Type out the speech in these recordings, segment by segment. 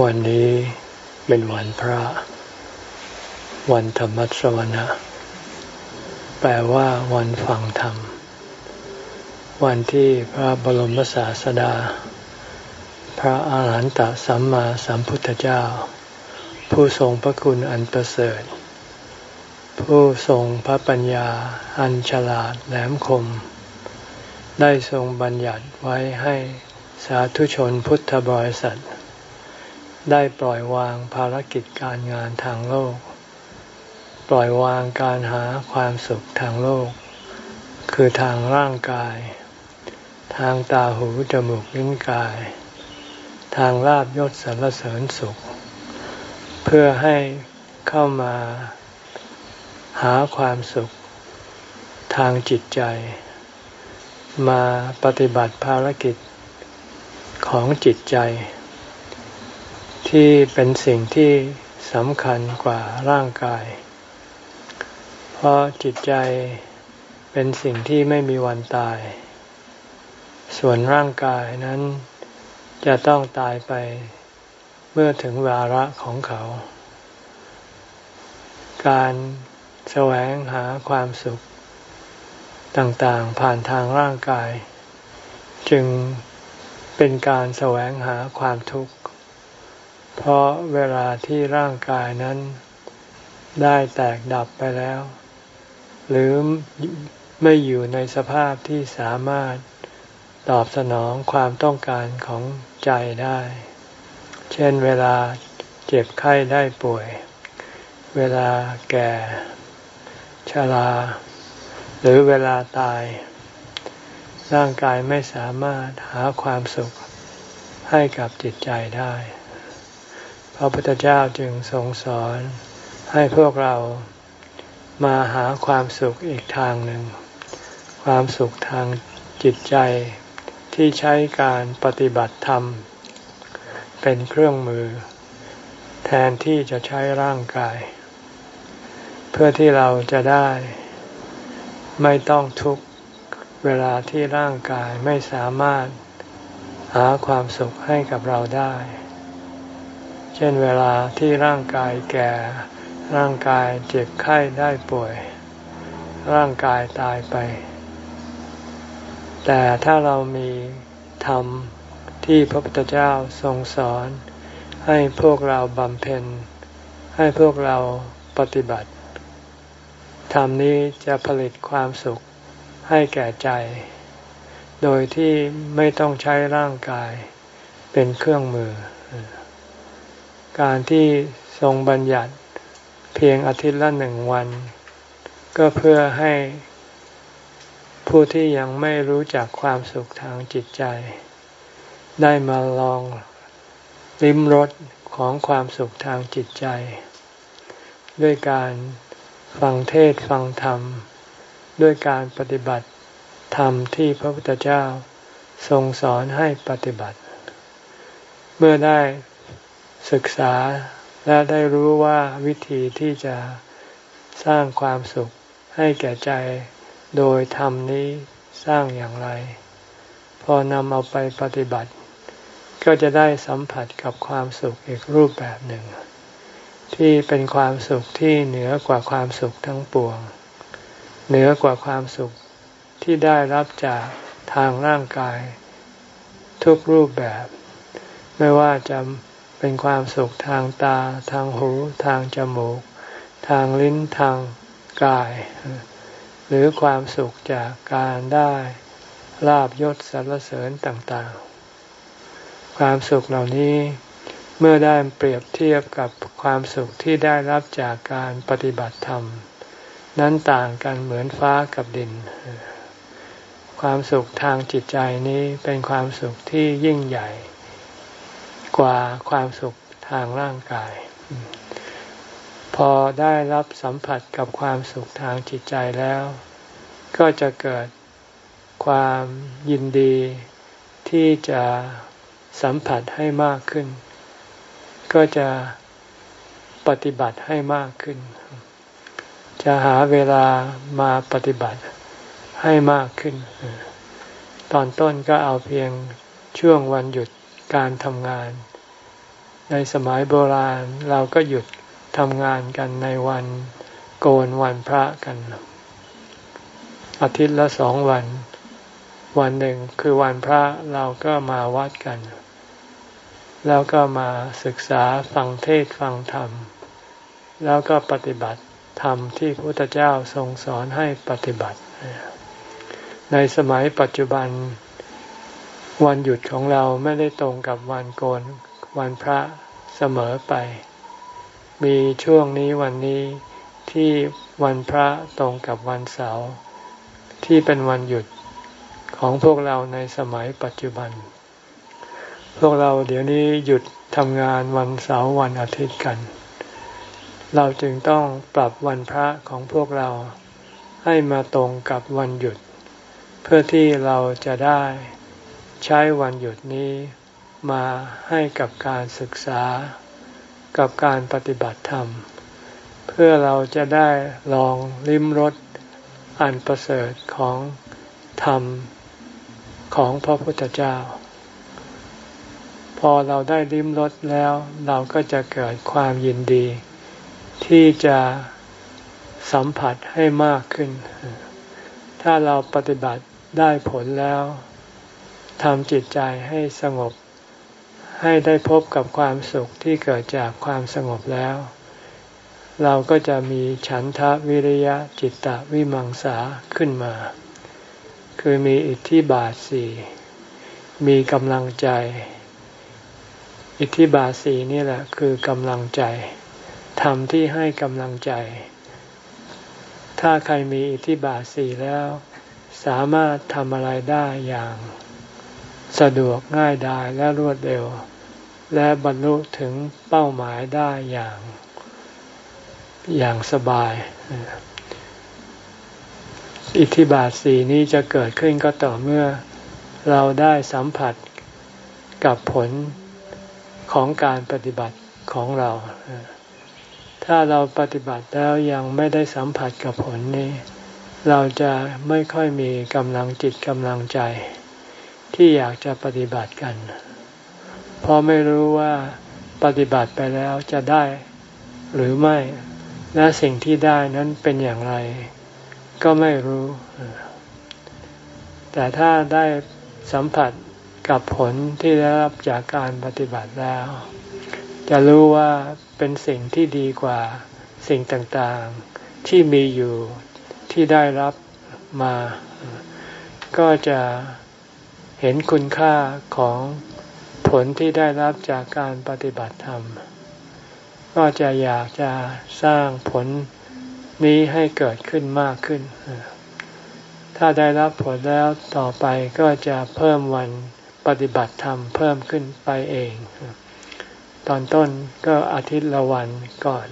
วันนี้เป็นวันพระ วันธรรมสวนะ แปลว่าวันฟังธรรม วันที่พระบรมศาสดา พระอาหารหันตสัมมาสัมพุทธเจ้า ผู้ทรงพระคุณอันประเสริฐ ผู้ทรงพระปัญญาอันฉลาดแหลมคม ได้ทรงบัญญัติไว้ให้สาธุชนพุทธบริษัท ได้ปล่อยวางภารกิจการงานทางโลก ปล่อยวางการหาความสุขทางโลก คือทางร่างกาย ทางตาหูจมูกลิ้นกาย ทางลาบยศสรรเสริญสุข เพื่อให้เข้ามาหาความสุขทางจิตใจ มาปฏิบัติภารกิจของจิตใจ ที่เป็นสิ่งที่สำคัญกว่าร่างกาย เพราะจิตใจเป็นสิ่งที่ไม่มีวันตาย ส่วนร่างกายนั้นจะต้องตายไปเมื่อถึงวาระของเขา การแสวงหาความสุขต่างๆ ผ่านทางร่างกาย จึงเป็นการแสวงหาความทุกข์ เพราะเวลาที่ร่างกายนั้นได้แตกดับไปแล้ว หรือไม่อยู่ในสภาพที่สามารถตอบสนองความต้องการของใจได้ เช่นเวลาเจ็บไข้ได้ป่วย เวลาแก่ ชรา หรือเวลาตาย ร่างกายไม่สามารถหาความสุขให้กับจิตใจได้ พระพุทธเจ้าจึงทรงสอนให้พวกเรามาหาความสุขอีกทางหนึ่ง ความสุขทางจิตใจที่ใช้การปฏิบัติธรรม เป็นเครื่องมือ แทนที่จะใช้ร่างกาย เพื่อที่เราจะได้ ไม่ต้องทุกข์เวลาที่ร่างกายไม่สามารถหาความสุขให้กับเราได้ เช่นเวลาที่ร่างกายแก่ ร่างกายเจ็บไข้ได้ป่วย ร่างกายตายไป แต่ถ้าเรามีธรรมที่พระพุทธเจ้าทรงสอน ให้พวกเราบำเพ็ญ ให้พวกเราปฏิบัติ ธรรมนี้จะผลิตความสุขให้แก่ใจ โดยที่ไม่ต้องใช้ร่างกายเป็นเครื่องมือ การที่ทรงบัญญัติเพียงอาทิตย์ละหนึ่งวัน ก็เพื่อให้ผู้ที่ยังไม่รู้จักความสุขทางจิตใจ ได้มาลองลิ้มรสของความสุขทางจิตใจ ด้วยการฟังเทศฟังธรรม ด้วยการปฏิบัติธรรมที่พระพุทธเจ้าทรงสอนให้ปฏิบัติ เมื่อได้ ศึกษาและได้รู้ว่าวิธีที่จะสร้างความสุขให้แก่ใจโดยธรรมนี้สร้างอย่างไร พอนำเอาไปปฏิบัติ ก็จะได้สัมผัสกับความสุขอีกรูปแบบหนึ่ง ที่เป็นความสุขที่เหนือกว่าความสุขทั้งปวง เหนือกว่าความสุขที่ได้รับจากทางร่างกาย ทุกรูปแบบ ไม่ว่าจะ เป็นความสุขทางตา ทางหู ทางจมูก ทางลิ้นทางกาย หรือความสุขจากการได้ลาบยศสรรเสริญต่างๆ ความสุขเหล่านี้เมื่อได้เปรียบเทียบกับความสุขที่ได้รับจากการปฏิบัติธรรม นั้นต่างกันเหมือนฟ้ากับดิน ความสุขทางจิตใจนี้เป็นความสุขที่ยิ่งใหญ่ กว่าความสุขทางร่างกาย พอได้รับสัมผัสกับความสุขทางจิตใจแล้ว ก็จะเกิดความยินดีที่จะสัมผัสให้มากขึ้น ก็จะปฏิบัติให้มากขึ้น จะหาเวลามาปฏิบัติให้มากขึ้น ตอนต้นก็เอาเพียงช่วงวันหยุด การทำงาน ในสมัยโบราณเราก็หยุดทำงานกันในวันโกนวันพระกัน อาทิตย์ละสองวัน วันหนึ่งคือวันพระเราก็มาวัดกัน แล้วก็มาศึกษาฟังเทศฟังธรรม แล้วก็ปฏิบัติธรรมที่พระพุทธเจ้าทรงสอนให้ปฏิบัติ ในสมัยปัจจุบัน วันหยุดของเราไม่ได้ตรงกับวันโกนวันพระเสมอไป มีช่วงนี้วันนี้ที่วันพระตรงกับวันเสาร์ที่เป็นวันหยุดของพวกเราในสมัยปัจจุบัน พวกเราเดี๋ยวนี้หยุดทำงานวันเสาร์วันอาทิตย์กัน เราจึงต้องปรับวันพระของพวกเราให้มาตรงกับวันหยุด เพื่อที่เราจะได้ ใช้วันหยุดนี้มาให้กับการศึกษากับการปฏิบัติธรรม เพื่อเราจะได้ลองลิ้มรสอันประเสริฐของธรรมของพระพุทธเจ้า พอเราได้ลิ้มรสแล้วเราก็จะเกิดความยินดี ที่จะสัมผัสให้มากขึ้น ถ้าเราปฏิบัติได้ผลแล้ว ทำจิตใจให้สงบ ให้ได้พบกับความสุขที่เกิดจากความสงบแล้ว เราก็จะมีฉันทะวิริยะจิตตะวิมังสาขึ้นมา คือมีอิทธิบาทสี่มีกำลังใจ อิทธิบาทสี่นี่แหละคือกำลังใจทำที่ให้กำลังใจ ถ้าใครมีอิทธิบาทสี่แล้ว สามารถทำอะไรได้อย่าง สะดวกง่ายดายและรวดเร็ว และบรรลุถึงเป้าหมายได้อย่างอย่างสบาย อิทธิบาทสีนี้จะเกิดขึ้นก็ต่อเมื่อเราได้สัมผัสกับผลของการปฏิบัติของเรา ถ้าเราปฏิบัติแล้วยังไม่ได้สัมผัสกับผลนี้ เราจะไม่ค่อยมีกำลังจิตกำลังใจ ที่อยากจะปฏิบัติกันเพราะไม่รู้ว่าปฏิบัติไปแล้วจะได้หรือไม่ และสิ่งที่ได้นั้นเป็นอย่างไร ก็ไม่รู้ แต่ถ้าได้สัมผัสกับผลที่ได้รับจากการปฏิบัติแล้ว จะรู้ว่าเป็นสิ่งที่ดีกว่าสิ่งต่างๆ ที่มีอยู่ที่ได้รับมา ก็จะ เห็นคุณค่าของผลที่ได้รับจากการปฏิบัติธรรม ก็จะอยากจะสร้างผลนี้ให้เกิดขึ้นมากขึ้น ถ้าได้รับผลแล้วต่อไปก็จะเพิ่มวันปฏิบัติธรรมเพิ่มขึ้นไปเอง ตอนต้นก็อาทิตย์ละวันก่อน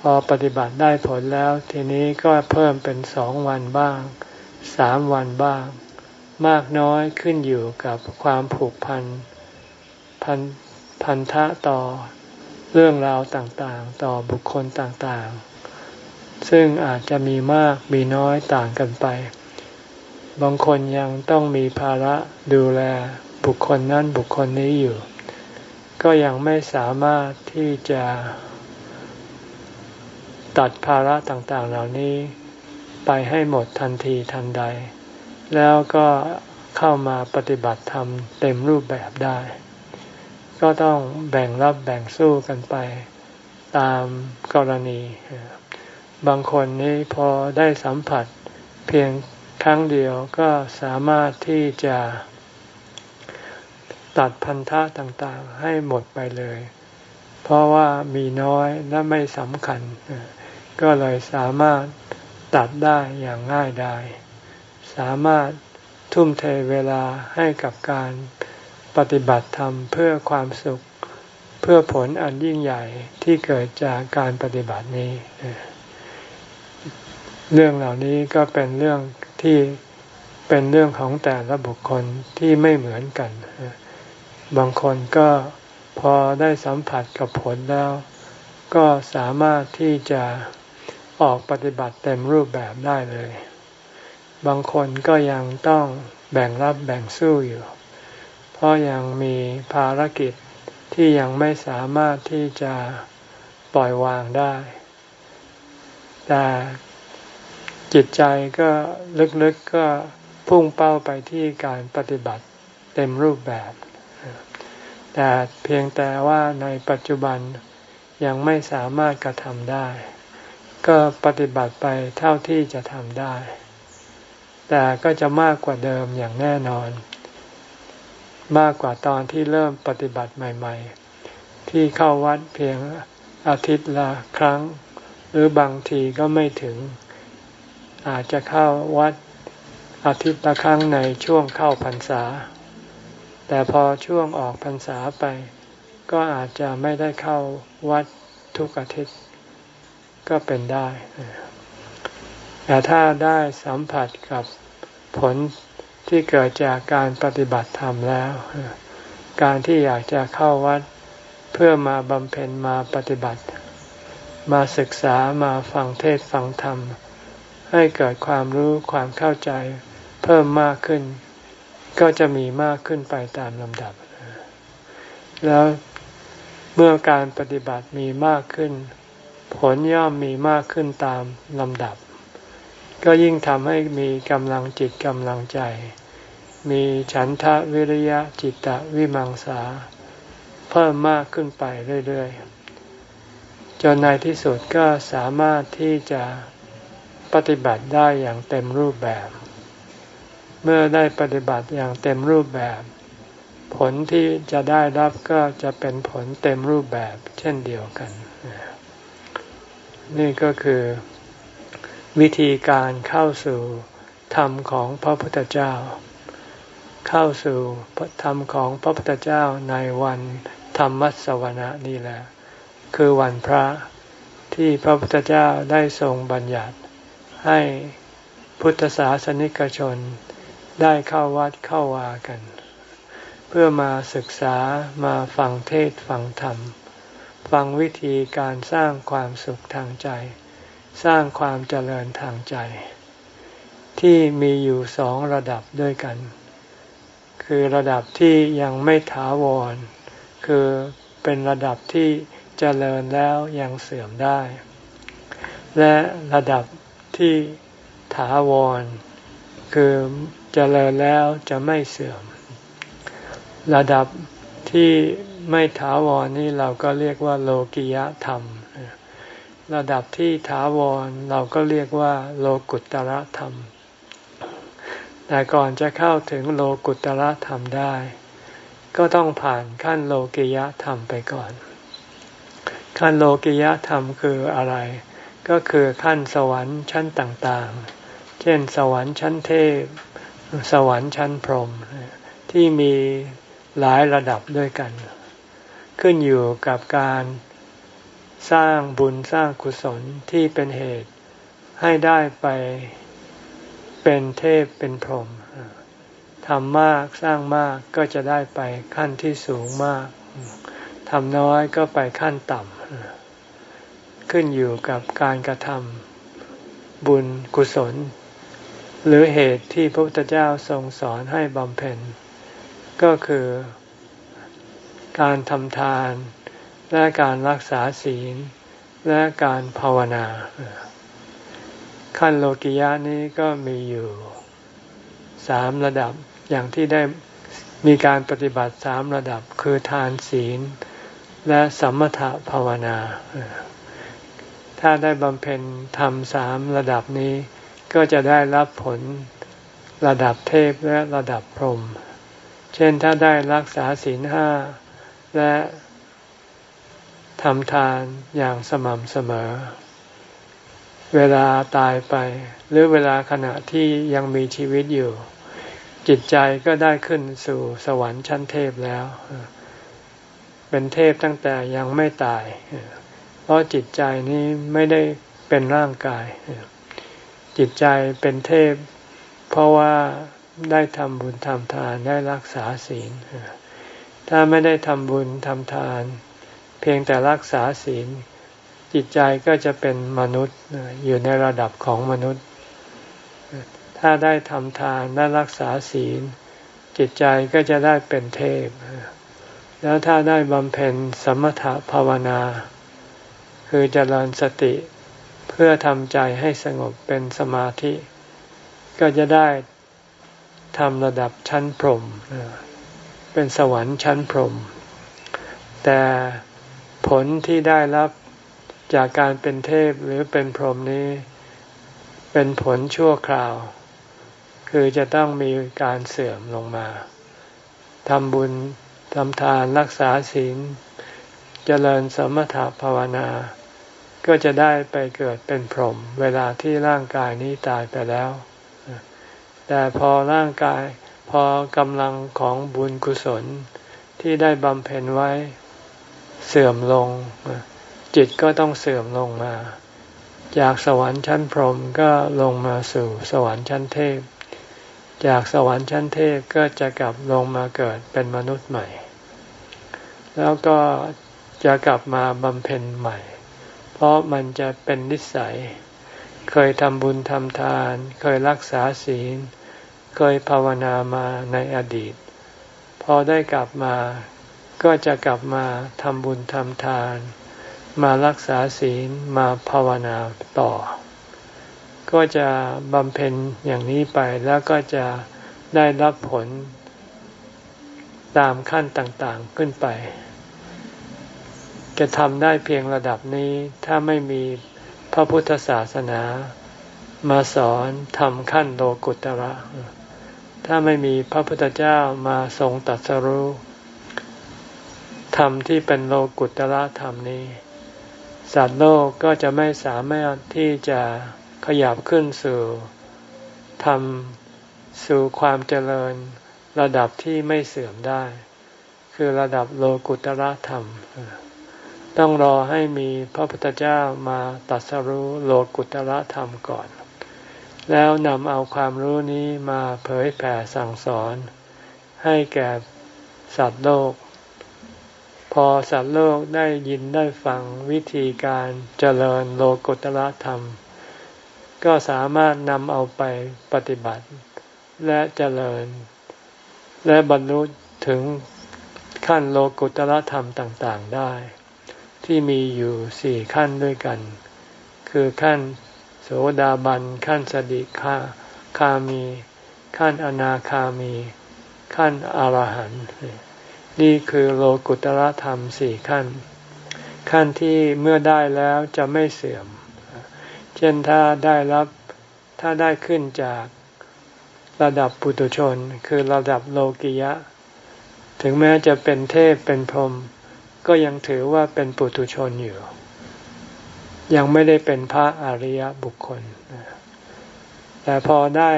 พอปฏิบัติได้ผลแล้ว ทีนี้ก็เพิ่มเป็นสองวันบ้าง สามวันบ้าง มากน้อยขึ้นอยู่กับความผูกพันพันพันธะต่อเรื่องราวต่างๆ ต่อบุคคลต่างๆ ซึ่งอาจจะมีมากมีน้อยต่างกันไป บางคนยังต้องมีภาระดูแลบุคคลนั้นบุคคลนี้อยู่ ก็ยังไม่สามารถที่จะตัดภาระต่างๆ เหล่านี้ไปให้หมดทันทีทันใด แล้วก็เข้ามาปฏิบัติธรรมเต็มรูปแบบได้ ก็ต้องแบ่งรับแบ่งสู้กันไปตามกรณี บางคนนี้พอได้สัมผัสเพียงครั้งเดียวก็สามารถที่จะตัดพันธะต่างๆให้หมดไปเลย เพราะว่ามีน้อยและไม่สำคัญ ก็เลยสามารถตัดได้อย่างง่ายดาย สามารถทุ่มเทเวลาให้กับการปฏิบัติธรรมเพื่อความสุขเพื่อผลอันยิ่งใหญ่ที่เกิดจากการปฏิบัตินี้ เรื่องเหล่านี้ก็เป็นเรื่องที่เป็นเรื่องของแต่ละบุคคลที่ไม่เหมือนกัน บางคนก็พอได้สัมผัสกับผลแล้ว ก็สามารถที่จะออกปฏิบัติเต็มรูปแบบได้เลย บางคนก็ยังต้องแบ่งรับแบ่งสู้อยู่ เพราะยังมีภารกิจที่ยังไม่สามารถที่จะปล่อยวางได้ แต่จิตใจก็ลึกๆก็พุ่งเป้าไปที่การปฏิบัติเต็มรูปแบบ แต่เพียงแต่ว่าในปัจจุบันยังไม่สามารถกระทำได้ ก็ปฏิบัติไปเท่าที่จะทำได้ แต่ก็จะมากกว่าเดิมอย่างแน่นอน มากกว่าตอนที่เริ่มปฏิบัติใหม่ ๆ ที่เข้าวัดเพียงอาทิตย์ละครั้ง หรือบางทีก็ไม่ถึง อาจจะเข้าวัดอาทิตย์ละครั้งในช่วงเข้าพรรษา แต่พอช่วงออกพรรษาไป ก็อาจจะไม่ได้เข้าวัดทุกอาทิตย์ ก็เป็นได้ แต่ถ้าได้สัมผัสกับผลที่เกิดจากการปฏิบัติธรรมแล้ว การที่อยากจะเข้าวัดเพื่อมาบำเพ็ญมาปฏิบัติ มาศึกษามาฟังเทศฟังธรรม ให้เกิดความรู้ความเข้าใจเพิ่มมากขึ้น ก็จะมีมากขึ้นไปตามลำดับ แล้วเมื่อการปฏิบัติมีมากขึ้น ผลย่อมมีมากขึ้นตามลำดับ ก็ยิ่งทำให้มีกำลังจิตกำลังใจ มีฉันทะวิริยะจิตตะวิมังสา เพิ่มมากขึ้นไปเรื่อยๆ จนในที่สุดก็สามารถที่จะปฏิบัติได้อย่างเต็มรูปแบบ เมื่อได้ปฏิบัติอย่างเต็มรูปแบบ ผลที่จะได้รับก็จะเป็นผลเต็มรูปแบบเช่นเดียวกัน นี่ก็คือ วิธีการเข้าสู่ธรรมของพระพุทธเจ้า เข้าสู่ธรรมของพระพุทธเจ้าในวันธรรมมัสวนะนี่แหละ คือวันพระที่พระพุทธเจ้าได้ทรงบัญญัติ ให้พุทธศาสนิกชนได้เข้าวัดเข้าวากัน เพื่อมาศึกษามาฟังเทศฟังธรรม ฟังวิธีการสร้างความสุขทางใจ สร้างความเจริญทางใจ ที่มีอยู่สองระดับด้วยกัน คือระดับที่ยังไม่ถาวร คือเป็นระดับที่เจริญแล้วยังเสื่อมได้ และระดับที่ถาวร คือเจริญแล้วจะไม่เสื่อม ระดับที่ไม่ถาวรนี่เราก็เรียกว่าโลกิยธรรม ระดับที่ถาวรเราก็เรียกว่า โลกุตตรธรรม แต่ก่อนจะเข้าถึงโลกุตตรธรรมได้ ก็ต้องผ่านขั้นโลกิยธรรมไปก่อน ขั้นโลกิยธรรมคืออะไร ก็คือขั้นสวรรค์ชั้นต่างๆ เช่น สวรรค์ชั้นเทพ สวรรค์ชั้นพรหมที่มีหลายระดับด้วยกัน ขึ้นอยู่กับการ สร้างบุญสร้างกุศลที่เป็นเหตุให้ได้ไปเป็นเทพเป็นพรหมทำมากสร้างมากก็จะได้ไปขั้นที่สูงมากทำน้อยก็ไปขั้นต่ำขึ้นอยู่กับการกระทำบุญกุศล หรือเหตุที่พระพุทธเจ้าทรงสอนให้บำเพ็ญ ก็คือการทำทาน และการรักษาศีล และการภาวนา ขั้นโลกิยะนี้ก็มีอยู่สามระดับอย่างที่ได้มีการปฏิบัติสามระดับคือทานศีล และสัมมถภาวนา ถ้าได้บำเพ็ญทำสามระดับนี้ ก็จะได้รับผลระดับเทพและระดับพรหม เช่นถ้าได้รักษาศีลห้าและ ทำทานอย่างสม่ำเสมอ เวลาตายไป หรือเวลาขณะที่ยังมีชีวิตอยู่ จิตใจก็ได้ขึ้นสู่สวรรค์ชั้นเทพแล้ว เป็นเทพตั้งแต่ยังไม่ตาย เพราะจิตใจนี้ไม่ได้เป็นร่างกาย จิตใจเป็นเทพ เพราะว่าได้ทำบุญทำทานได้รักษาศีลถ้าไม่ได้ทำบุญทำทาน เพียงแต่รักษาศีล จิตใจก็จะเป็นมนุษย์อยู่ในระดับของมนุษย์ ถ้าได้ทำทานได้รักษาศีล จิตใจก็จะได้เป็นเทพ แล้วถ้าได้บำเพ็ญสมถภาวนา คือเจริญสติเพื่อทำใจให้สงบเป็นสมาธิ ก็จะได้ทำระดับชั้นพรหมเป็นสวรรค์ชั้นพรหมแต่ ผลที่ได้รับจากการเป็นเทพหรือเป็นพรหมนี้ เป็นผลชั่วคราว คือจะต้องมีการเสื่อมลงมาทำบุญทำทานรักษาศีล เจริญสมถภาวนา ก็จะได้ไปเกิดเป็นพรหมเวลาที่ร่างกายนี้ตายไปแล้ว แต่พอร่างกายพอกำลังของบุญกุศลที่ได้บำเพ็ญไว้ เสื่อมลง จิตก็ต้องเสื่อมลงมา จากสวรรค์ชั้นพรหมก็ลงมาสู่สวรรค์ชั้นเทพ จากสวรรค์ชั้นเทพก็จะกลับลงมาเกิดเป็นมนุษย์ใหม่ แล้วก็จะกลับมาบำเพ็ญใหม่ เพราะมันจะเป็นนิสัย เคยทำบุญทำทาน เคยรักษาศีล เคยภาวนามาในอดีต พอได้กลับมา ก็จะกลับมาทำบุญทำทาน มารักษาศีลมาภาวนาต่อ ก็จะบำเพ็ญอย่างนี้ไปแล้วก็จะได้รับผลตามขั้นต่างๆขึ้นไป จะทำได้เพียงระดับนี้ถ้าไม่มีพระพุทธศาสนามาสอนทำขั้นโลกุตระ ถ้าไม่มีพระพุทธเจ้ามาทรงตัดสรู้ ธรรมที่เป็นโลกุตละธรรมนี้ สัตว์โลกก็จะไม่สามารถที่จะขยับขึ้นสู่ธรรมสู่ความเจริญระดับที่ไม่เสื่อมได้ คือระดับโลกุตละธรรม ต้องรอให้มีพระพุทธเจ้ามาตัดสรู้โลกุตละธรรมก่อน แล้วนำเอาความรู้นี้มาเผยแผ่สั่งสอน ให้แก่สัตว์โลก พอสัตว์โลกได้ยินได้ฟังวิธีการเจริญโลกุตละธรรม ก็สามารถนำเอาไปปฏิบัติ และเจริญ และบรรลุถึงขั้นโลกุตละธรรมต่างๆได้ ที่มีอยู่สี่ขั้นด้วยกัน คือขั้นโสดาบันขั้นสดิคาคามี ขั้นอนาคามี ขั้นอรหันต์ นี่คือโลกุตระธรรมสี่ขั้น ขั้นที่เมื่อได้แล้วจะไม่เสื่อม เช่นถ้าได้รับถ้าได้ขึ้นจากระดับปุตุชน คือระดับโลกิยะ ถึงแม้จะเป็นเทพเป็นพรหมก็ยังถือว่าเป็นปุตุชนอยู่ ยังไม่ได้เป็นพระอริยบุคคลแต่พอได้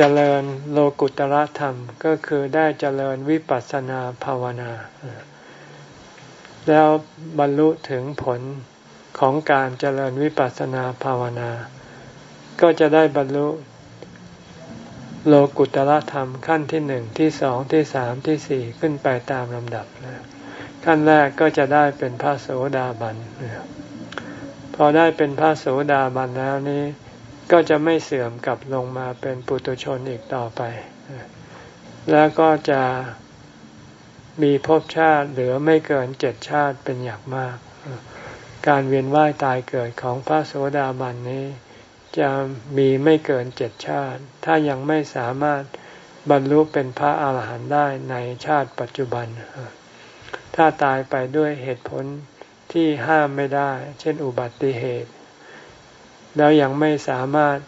เจริญโลกุตระธรรมก็คือได้เจริญวิปัสสนาภาวนา แล้วบรรลุถึงผลของการเจริญวิปัสสนาภาวนา ก็จะได้บรรลุโลกุตระธรรมขั้นที่หนึ่งที่สองที่สามที่สี่ขึ้นไปตามลำดับขั้นแรกก็จะได้เป็นพระโสดาบันพอได้เป็นพระโสดาบันแล้วนี้ ก็จะไม่เสื่อมกลับลงมาเป็นปุตุชนอีกต่อไป แล้วก็จะมีภพชาติเหลือไม่เกินเจ็ดชาติเป็นอย่างมาก การเวียนว่ายตายเกิดของพระโสดาบันนี้ จะมีไม่เกินเจ็ดชาติ ถ้ายังไม่สามารถบรรลุเป็นพระอาหารหันต์ได้ในชาติปัจจุบัน ถ้าตายไปด้วยเหตุผลที่ห้ามไม่ได้ เช่นอุบัติเหตุ แล้วยังไม่สามารถ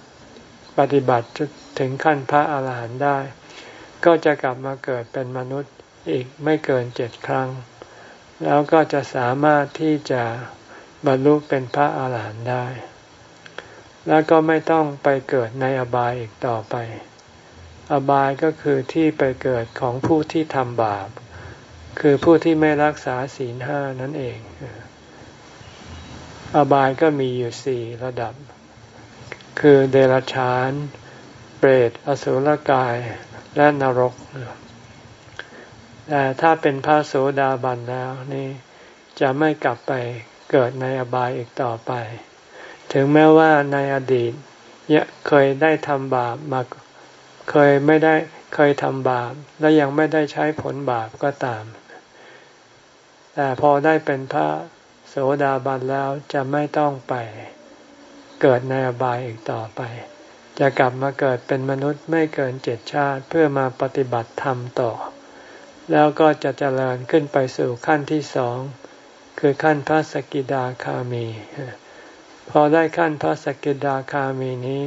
ปฏิบัติถึงขั้นพระอาหารหันต์ได้ ก็จะกลับมาเกิดเป็นมนุษย์อีกไม่เกินเจ็ดครั้ง แล้วก็จะสามารถที่จะบรรลุเป็นพระอาหารหันต์ได้ แล้วก็ไม่ต้องไปเกิดในอบายอีกต่อไป อบายก็คือที่ไปเกิดของผู้ที่ทำบาป คือผู้ที่ไม่รักษาศีลห้านั่นเอง อบายก็มีอยู่สี่ระดับ คือเดรัจฉาน เปรต อสุรกาย และนรก แต่ถ้าเป็นพระโสดาบันแล้วนี่จะไม่กลับไปเกิดในอบายอีกต่อไป ถึงแม้ว่าในอดีตเคยได้ทำบาปมาเคยไม่ได้เคยทำบาป และยังไม่ได้ใช้ผลบาปก็ตาม แต่พอได้เป็นพระโสดาบันแล้วจะไม่ต้องไป เกิดในอบายอีกต่อไป จะกลับมาเกิดเป็นมนุษย์ไม่เกินเจ็ดชาติเพื่อมาปฏิบัติธรรมต่อ แล้วก็จะเจริญขึ้นไปสู่ขั้นที่สองคือขั้นพระสกิดาคามี พอได้ขั้นพระสกิดาคามีนี้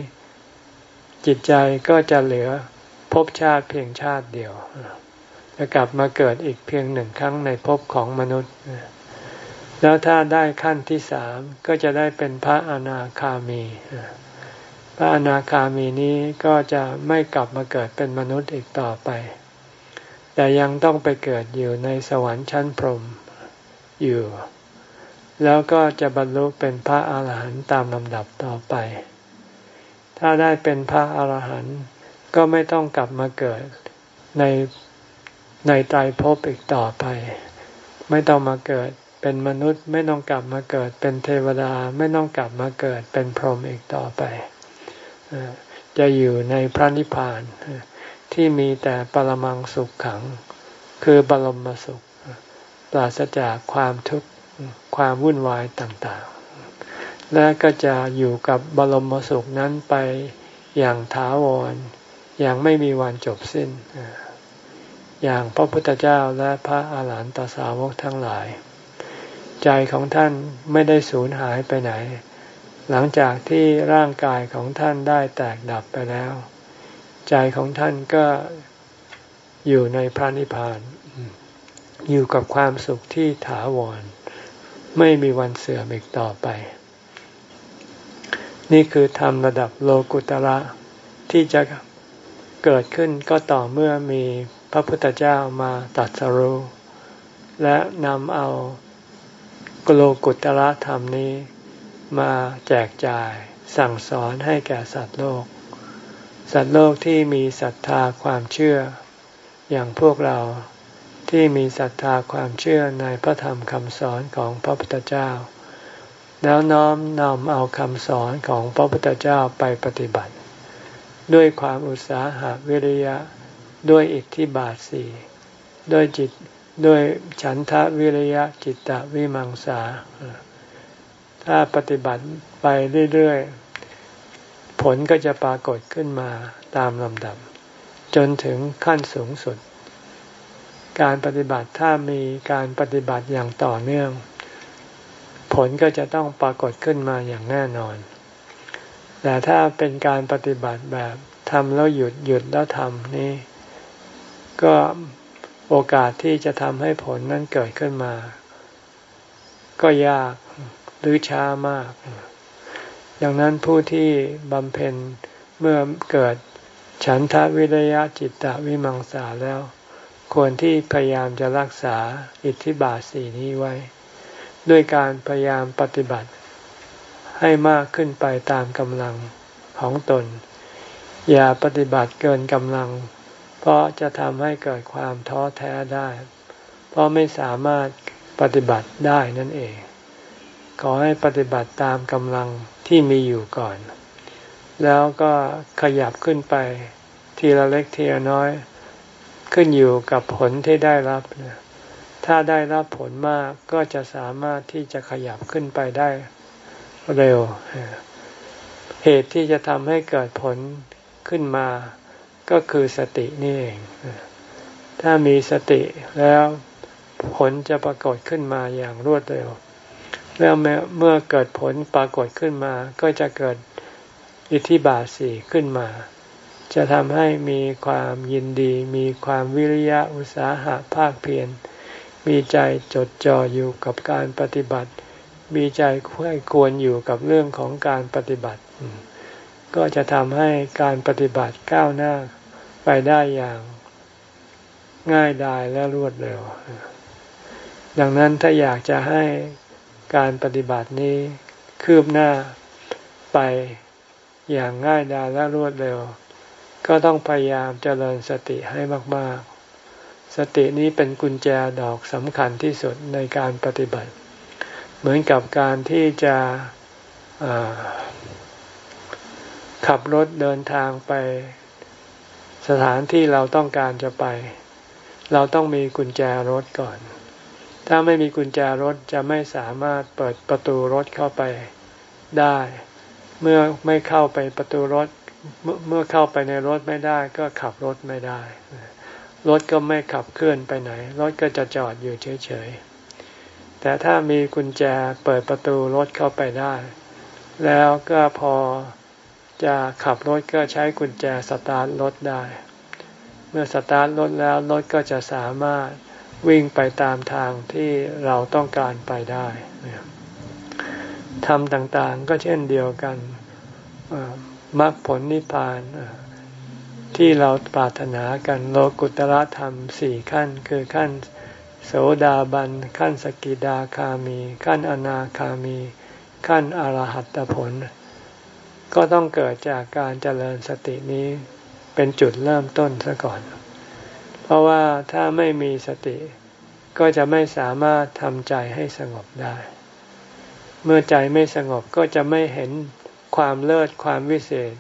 จิตใจก็จะเหลือภพชาติเพียงชาติเดียวจะกลับมาเกิดอีกเพียงหนึ่งครั้งในภพของมนุษย์ แล้วถ้าได้ขั้นที่สามก็จะได้เป็นพระอนาคามี พระอนาคามีนี้ก็จะไม่กลับมาเกิดเป็นมนุษย์อีกต่อไป แต่ยังต้องไปเกิดอยู่ในสวรรค์ชั้นพรหมอยู่ แล้วก็จะบรรลุเป็นพระอาหารหันต์ตามลำดับต่อไป ถ้าได้เป็นพระอาหารหันต์ก็ไม่ต้องกลับมาเกิดในในตายภพอีกต่อไป ไม่ต้องมาเกิด เป็นมนุษย์ไม่ต้องกลับมาเกิดเป็นเทวดาไม่ต้องกลับมาเกิดเป็นพรหมอีกต่อไป จะอยู่ในพระนิพพานที่มีแต่ปรมังสุขขัง คือบรมสุข ปราศจากความทุกข์ความวุ่นวายต่างๆ และก็จะอยู่กับบรมสุขนั้นไปอย่างถาวร อย่างไม่มีวันจบสิ้น อย่างพระพุทธเจ้าและพระอาหารหันตสาวกทั้งหลาย ใจของท่านไม่ได้สูญหายไปไหน หลังจากที่ร่างกายของท่านได้แตกดับไปแล้ว ใจของท่านก็อยู่ในพระนิพพาน อยู่กับความสุขที่ถาวร ไม่มีวันเสื่อมอีกต่อไป นี่คือธรรมระดับโลกุตระที่จะเกิดขึ้นก็ต่อเมื่อมีพระพุทธเจ้ามาตัดสรู้และนำเอา กโลกุตระธรรมนี้มาแจกจ่ายสั่งสอนให้แก่สัตว์โลก สัตว์โลกที่มีศรัทธาความเชื่อ อย่างพวกเราที่มีศรัทธาความเชื่อในพระธรรมคำสอนของพระพุทธเจ้า แล้วน้อมนำเอาคำสอนของพระพุทธเจ้าไปปฏิบัติ ด้วยความอุตสาหะวิริยะ ด้วยอิทธิบาทสี่ด้วยจิต ด้วยฉันทะวิริยะจิตตะวิมังสา ถ้าปฏิบัติไปเรื่อยๆ ผลก็จะปรากฏขึ้นมาตามลำดับ จนถึงขั้นสูงสุด การปฏิบัติถ้ามีการปฏิบัติอย่างต่อเนื่อง ผลก็จะต้องปรากฏขึ้นมาอย่างแน่นอน แต่ถ้าเป็นการปฏิบัติแบบทำแล้วหยุดหยุดแล้วทำนี่ก็ โอกาสที่จะทำให้ผลนั้นเกิดขึ้นมา ก็ยากหรือช้ามาก ดังนั้นผู้ที่บำเพ็ญเมื่อเกิดฉันทะวิริยะจิตตวิมังสาแล้ว ควรที่พยายามจะรักษาอิทธิบาทสีนี้ไว้ ด้วยการพยายามปฏิบัติ ให้มากขึ้นไปตามกำลังของตน อย่าปฏิบัติเกินกำลัง เพราะจะทำให้เกิดความท้อแท้ได้ เพราะไม่สามารถปฏิบัติได้นั่นเอง ขอให้ปฏิบัติตามกำลังที่มีอยู่ก่อน แล้วก็ขยับขึ้นไปทีละเล็กทีละน้อย ขึ้นอยู่กับผลที่ได้รับถ้าได้รับผลมากก็จะสามารถที่จะขยับขึ้นไปได้เร็ว เหตุที่จะทำให้เกิดผลขึ้นมา ก็คือสตินี่เอง ถ้ามีสติแล้วผลจะปรากฏขึ้นมาอย่างรวดเร็ว แล้วเมื่อเกิดผลปรากฏขึ้นมา ก็จะเกิดอิทธิบาทสี่ขึ้นมา จะทำให้มีความยินดี มีความวิริยะอุตสาหะภาคเพียร มีใจจดจ่ออยู่กับการปฏิบัติ มีใจค่อยควรอยู่กับเรื่องของการปฏิบัติ ก็จะทำให้การปฏิบัติก้าวหน้าไปได้อย่างง่ายดายและรวดเร็ว ดังนั้นถ้าอยากจะให้การปฏิบัตินี้คืบหน้าไปอย่างง่ายดายและรวดเร็ว ก็ต้องพยายามเจริญสติให้มาก ๆ สตินี้เป็นกุญแจดอกสำคัญที่สุดในการปฏิบัติ เหมือนกับการที่จะ ขับรถเดินทางไป สถานที่เราต้องการจะไป เราต้องมีกุญแจรถก่อน ถ้าไม่มีกุญแจรถจะไม่สามารถเปิดประตูรถเข้าไปได้ เมื่อไม่เข้าไปประตูรถ เมื่อเข้าไปในรถไม่ได้ก็ขับรถไม่ได้ รถก็ไม่ขับเคลื่อนไปไหน รถก็จะจอดอยู่เฉยๆ แต่ถ้ามีกุญแจเปิดประตูรถเข้าไปได้ แล้วก็พอ จะขับรถก็ใช้กุญแจสตาร์ทรถได้ เมื่อสตาร์ทรถแล้วรถก็จะสามารถวิ่งไปตามทางที่เราต้องการไปได้ทำต่างๆก็เช่นเดียวกันมรรคผลนิพพานที่เราปรารถนากันโลกุตระธรรมสี่ขั้น คือขั้นโสดาบัน ขั้นสกิดาคามี ขั้นอนาคามี ขั้นอรหัตผล ก็ต้องเกิดจากการเจริญสตินี้เป็นจุดเริ่มต้นซะก่อน เพราะว่าถ้าไม่มีสติ ก็จะไม่สามารถทำใจให้สงบได้ เมื่อใจไม่สงบก็จะไม่เห็นความเลิศความวิเศษ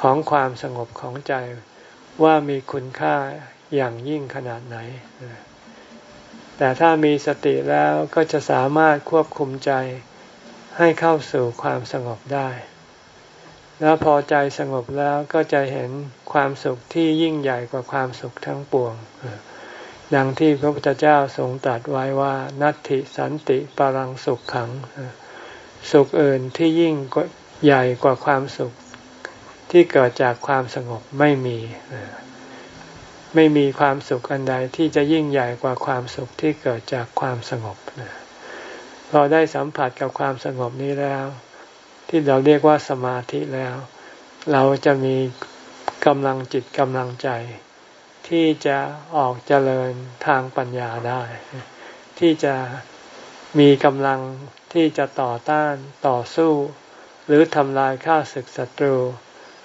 ของความสงบของใจว่ามีคุณค่าอย่างยิ่งขนาดไหน แต่ถ้ามีสติแล้วก็จะสามารถควบคุมใจให้เข้าสู่ความสงบได้ แล้วพอใจสงบแล้วก็จะเห็นความสุขที่ยิ่งใหญ่กว่าความสุขทั้งปวง ดังที่พระพุทธเจ้าทรงตรัสไว้ว่า นัตติสันติปรังสุขขัง สุขอื่นที่ยิ่งใหญ่กว่าความสุขที่เกิดจากความสงบไม่มี ไม่มีความสุขอันใดที่จะยิ่งใหญ่กว่าความสุขที่เกิดจากความสงบพอได้สัมผัสกับความสงบนี้แล้ว ที่เราเรียกว่าสมาธิแล้ว เราจะมีกำลังจิตกำลังใจ ที่จะออกเจริญทางปัญญาได้ ที่จะมีกำลังที่จะต่อต้านต่อสู้ หรือทำลายข้าศึกศัตรู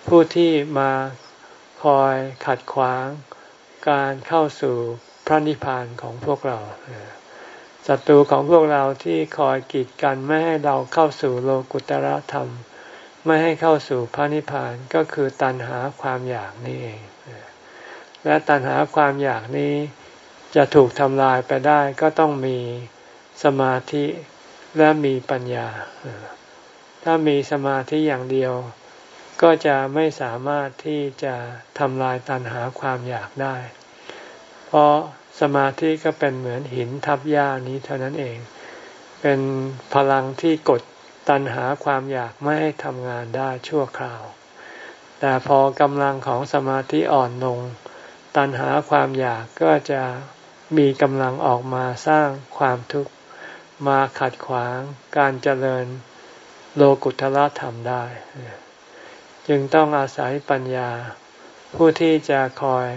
ผู้ที่มาคอยขัดขวางการเข้าสู่พระนิพพานของพวกเรา ศัตรูของพวกเราที่คอยกีดกันไม่ให้เราเข้าสู่โลกุตระธรรม ไม่ให้เข้าสู่พระนิพพานก็คือตัณหาความอยากนี่เอง และตัณหาความอยากนี้จะถูกทำลายไปได้ก็ต้องมีสมาธิและมีปัญญา ถ้ามีสมาธิอย่างเดียว ก็จะไม่สามารถที่จะทำลายตันหาความอยากได้ เพราะ สมาธิก็เป็นเหมือนหินทับหญ้านี้เท่านั้นเอง เป็นพลังที่กดตันหาความอยากไม่ให้ทำงานได้ชั่วคราว แต่พอกำลังของสมาธิอ่อนลง ตันหาความอยากก็จะมีกำลังออกมาสร้างความทุกข์มาขัดขวางการเจริญโลกุตละธรรมได้ จึงต้องอาศัยปัญญาผู้ที่จะคอย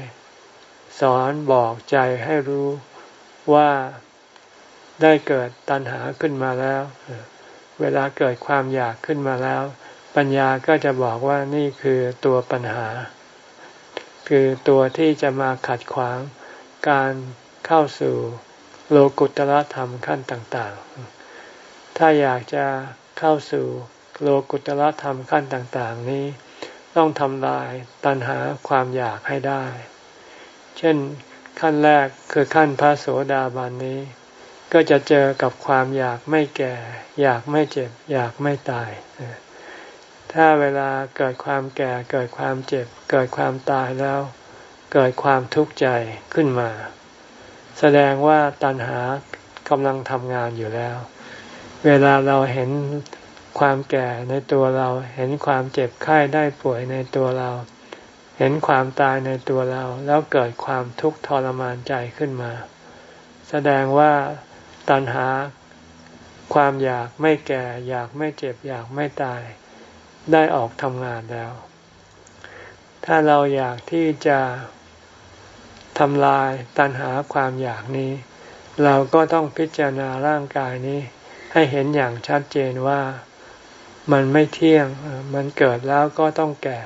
สอนบอกใจให้รู้ว่าได้เกิดตัณหาขึ้นมาแล้ว เวลาเกิดความอยากขึ้นมาแล้ว ปัญญาก็จะบอกว่านี่คือตัวปัญหา คือตัวที่จะมาขัดขวางการเข้าสู่โลกุตละธรรมขั้นต่างๆ ถ้าอยากจะเข้าสู่โลกุตละธรรมขั้นต่างๆ นี้ ต้องทำลายตัณหาความอยากให้ได้ ช่นขั้นแรกคือขั้นพระโสดาบันนี้ ก็จะเจอกับความอยากไม่แก่ อยากไม่เจ็บ อยากไม่ตาย ถ้าเวลาเกิดความแก่เกิดความเจ็บ เกิดความตายแล้ว เกิดความทุกข์ใจขึ้นมา แสดงว่าตัณหากำลังทำงานอยู่แล้ว เวลาเราเห็นความแก่ในตัวเราเห็นความเจ็บไข้ได้ป่วยในตัวเรา เห็นความตายในตัวเราแล้วเกิดความทุกข์ทรมานใจขึ้นมา แสดงว่าตัณหาความอยากไม่แก่ อยากไม่เจ็บ อยากไม่ตาย ได้ออกทำงานแล้ว ถ้าเราอยากที่จะทำลายตัณหาความอยากนี้ เราก็ต้องพิจารณาร่างกายนี้ ให้เห็นอย่างชัดเจนว่ามันไม่เที่ยง มันเกิดแล้วก็ต้องแก่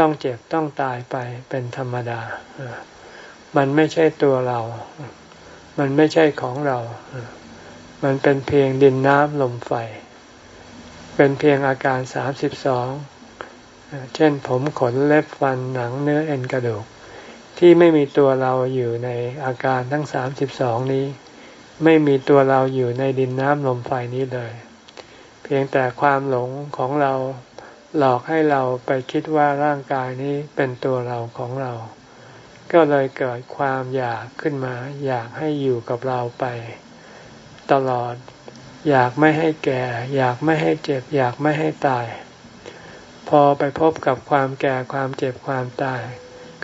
ต้องเจ็บต้องตายไปเป็นธรรมดา มันไม่ใช่ตัวเรา มันไม่ใช่ของเรา มันเป็นเพียงดินน้ำลมไฟ เป็นเพียงอาการสามสิบสอง เช่นผมขนเล็บฟันหนังเนื้อเอ็นกระดูก ที่ไม่มีตัวเราอยู่ในอาการทั้งสามสิบสองนี้ ไม่มีตัวเราอยู่ในดินน้ำลมไฟนี้เลย เพียงแต่ความหลงของเรา หลอกให้เราไปคิดว่าร่างกายนี้เป็นตัวเราของเรา ก็เลยเกิดความอยากขึ้นมา อยากให้อยู่กับเราไป ตลอด อยากไม่ให้แก่ อยากไม่ให้เจ็บ อยากไม่ให้ตาย พอไปพบกับความแก่ความเจ็บความตาย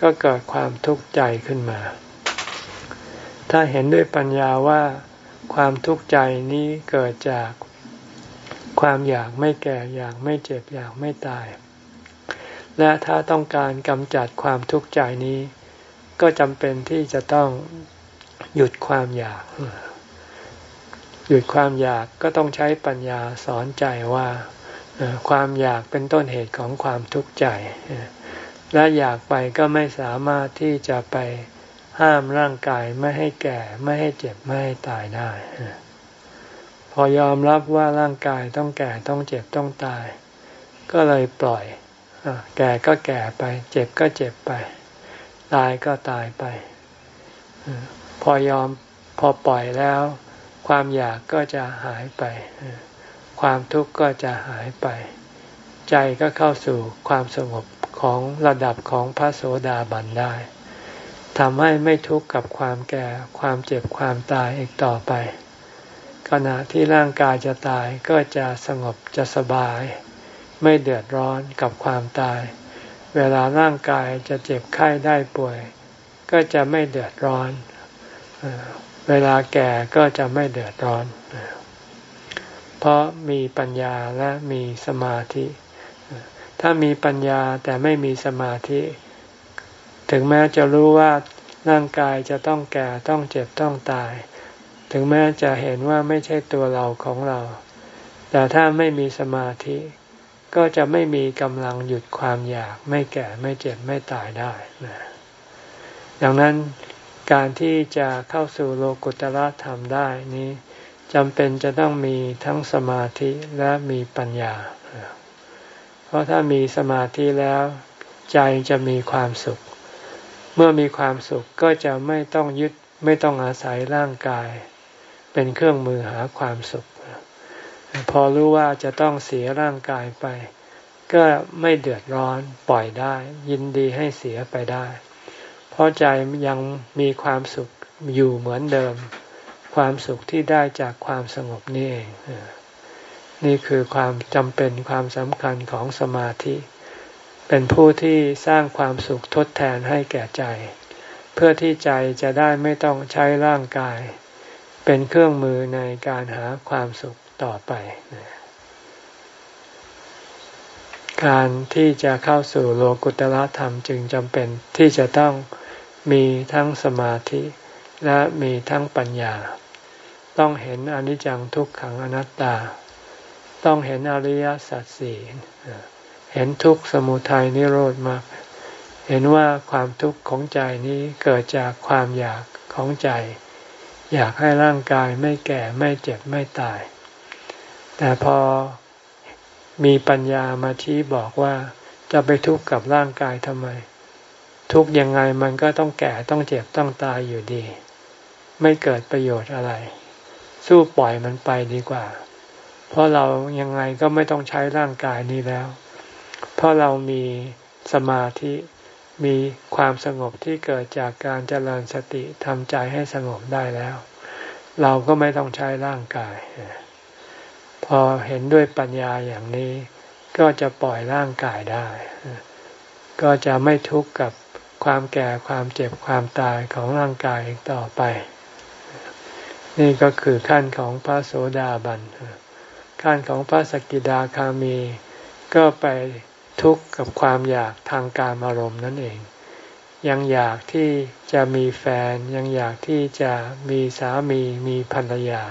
ก็เกิดความทุกข์ใจขึ้นมา ถ้าเห็นด้วยปัญญาว่า ความทุกข์ใจนี้เกิดจาก ความอยากไม่แก่อยากไม่เจ็บอยากไม่ตาย และถ้าต้องการกำจัดความทุกข์ใจนี้ ก็จำเป็นที่จะต้องหยุดความอยาก หยุดความอยากก็ต้องใช้ปัญญาสอนใจว่าความอยากเป็นต้นเหตุของความทุกข์ใจ และอยากไปก็ไม่สามารถที่จะไปห้ามร่างกายไม่ให้แก่ไม่ให้เจ็บไม่ให้ตายได้ พอยอมรับว่าร่างกายต้องแก่ต้องเจ็บต้องตาย ก็เลยปล่อยอแก่ก็แก่ไป เจ็บก็เจ็บไป ตายก็ตายไป พอยอมพอปล่อยแล้ว ความอยากก็จะหายไป ความทุกข์ก็จะหายไป ใจก็เข้าสู่ความสงบของระดับของพระโสดาบันได้ทำให้ไม่ทุกข์กับความแก่ความเจ็บความตายอีกต่อไป ขณะที่ร่างกายจะตายก็จะสงบจะสบาย ไม่เดือดร้อนกับความตาย เวลาร่างกายจะเจ็บไข้ได้ป่วย ก็จะไม่เดือดร้อน เวลาแก่ก็จะไม่เดือดร้อน เพราะมีปัญญาและมีสมาธิ ถ้ามีปัญญาแต่ไม่มีสมาธิ ถึงแม้จะรู้ว่าร่างกายจะต้องแก่ต้องเจ็บต้องตาย ถึงแม้จะเห็นว่าไม่ใช่ตัวเราของเรา แต่ถ้าไม่มีสมาธิ ก็จะไม่มีกำลังหยุดความอยาก ไม่แก่ไม่เจ็บไม่ตายได้นะดังนั้นการที่จะเข้าสู่โลกุตละธรรมได้นี้จำเป็นจะต้องมีทั้งสมาธิและมีปัญญา เพราะถ้ามีสมาธิแล้ว ใจจะมีความสุข เมื่อมีความสุขก็จะไม่ต้องยึดไม่ต้องอาศัยร่างกาย เป็นเครื่องมือหาความสุข พอรู้ว่าจะต้องเสียร่างกายไป ก็ไม่เดือดร้อนปล่อยได้ ยินดีให้เสียไปได้ เพราะใจยังมีความสุขอยู่เหมือนเดิม ความสุขที่ได้จากความสงบนี่เองนี่คือความจำเป็นความสำคัญของสมาธิ เป็นผู้ที่สร้างความสุขทดแทนให้แก่ใจ เพื่อที่ใจจะได้ไม่ต้องใช้ร่างกาย เป็นเครื่องมือในการหาความสุขต่อไป การที่จะเข้าสู่โลกุตละธรรมจึงจำเป็นที่จะต้องมีทั้งสมาธิและมีทั้งปัญญา ต้องเห็นอนิจจังทุกขังอนัตตา ต้องเห็นอริยสัจสี่เห็นทุกสมุทัยนิโรธมาก เห็นว่าความทุกข์ของใจนี้เกิดจากความอยากของใจ อยากให้ร่างกายไม่แก่ไม่เจ็บไม่ตาย แต่พอมีปัญญามาชี้บอกว่าจะไปทุกข์กับร่างกายทำไม ทุกข์ยังไงมันก็ต้องแก่ต้องเจ็บต้องตายอยู่ดี ไม่เกิดประโยชน์อะไร สู้ปล่อยมันไปดีกว่า เพราะเรายังไงก็ไม่ต้องใช้ร่างกายนี้แล้ว เพราะเรามีสมาธิ มีความสงบที่เกิดจากการเจริญสติทำใจให้สงบได้แล้ว เราก็ไม่ต้องใช้ร่างกาย พอเห็นด้วยปัญญาอย่างนี้ ก็จะปล่อยร่างกายได้ ก็จะไม่ทุกข์กับความแก่ความเจ็บความตายของร่างกายต่อไป นี่ก็คือขั้นของพระโสดาบันขั้นของพระสกิดาคามี ก็ไป ทุกข์กับความอยากทางการอารมณ์นั่นเอง ยังอยากที่จะมีแฟน ยังอยากที่จะมีสามีมีภรรยา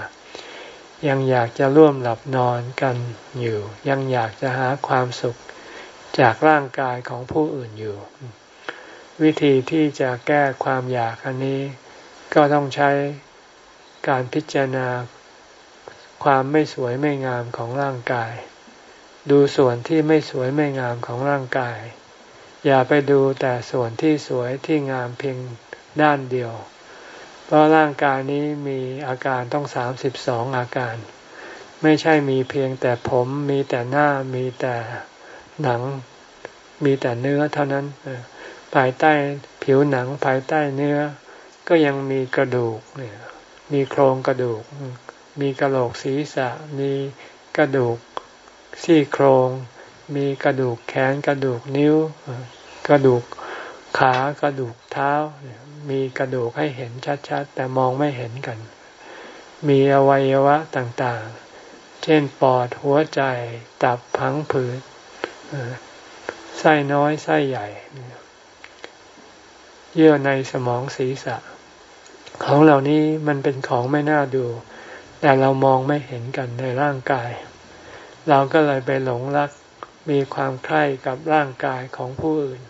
ยังอยากจะร่วมหลับนอนกันอยู่ ยังอยากจะหาความสุขจากร่างกายของผู้อื่นอยู่ วิธีที่จะแก้ความอยากอันนี้ ก็ต้องใช้การพิจารณาความไม่สวยไม่งามของร่างกาย ดูส่วนที่ไม่สวยไม่งามของร่างกาย อย่าไปดูแต่ส่วนที่สวยที่งามเพียงด้านเดียว เพราะร่างกายนี้มีอาการต้องสามสิบสองอาการ ไม่ใช่มีเพียงแต่ผมมีแต่หน้ามีแต่หนัง มีแต่เนื้อเท่านั้นภายใต้ผิวหนังภายใต้เนื้อ ก็ยังมีกระดูกเนี่ยมีโครงกระดูก มีกระโหลกศีรษะ มีกระดูก ซี่โครง มีกระดูกแขนกระดูกนิ้ว กระดูกขากระดูกเท้า มีกระดูกให้เห็นชัดๆ แต่มองไม่เห็นกัน มีอวัยวะต่างๆ เช่นปอดหัวใจ ตับพังผืดไส้น้อยไส้ใหญ่ เยื่อในสมองศีรษะ ของเหล่านี้มันเป็นของไม่น่าดู แต่เรามองไม่เห็นกันในร่างกาย เราก็เลยไปหลงรักมีความใคร่กับร่างกายของผู้อื่น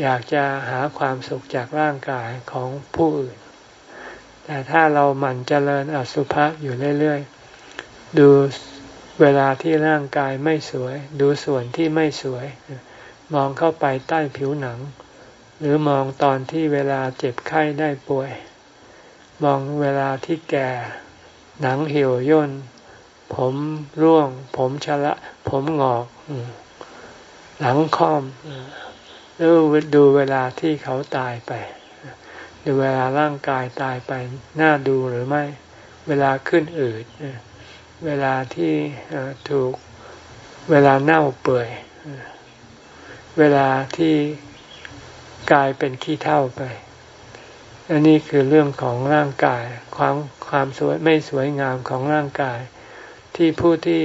อยากจะหาความสุขจากร่างกายของผู้อื่น แต่ถ้าเราหมั่นเจริญอสุภะอยู่เรื่อยๆ ดูเวลาที่ร่างกายไม่สวย ดูส่วนที่ไม่สวย มองเข้าไปใต้ผิวหนัง หรือมองตอนที่เวลาเจ็บไข้ได้ป่วย มองเวลาที่แก่ หนังเหี่ยวย่น ผมร่วง ผมชะละ ผมงอก หลังค่อมหรือดูเวลาที่เขาตายไป ดูเวลาร่างกายตายไป น่าดูหรือไม่ เวลาขึ้นอืดเวลาที่ถูกเวลาเน่าเปื่อย เวลาที่กลายเป็นขี้เท่าไปอันนี้คือเรื่องของร่างกาย ความความสวยไม่สวยงามของร่างกาย ที่ผู้ที่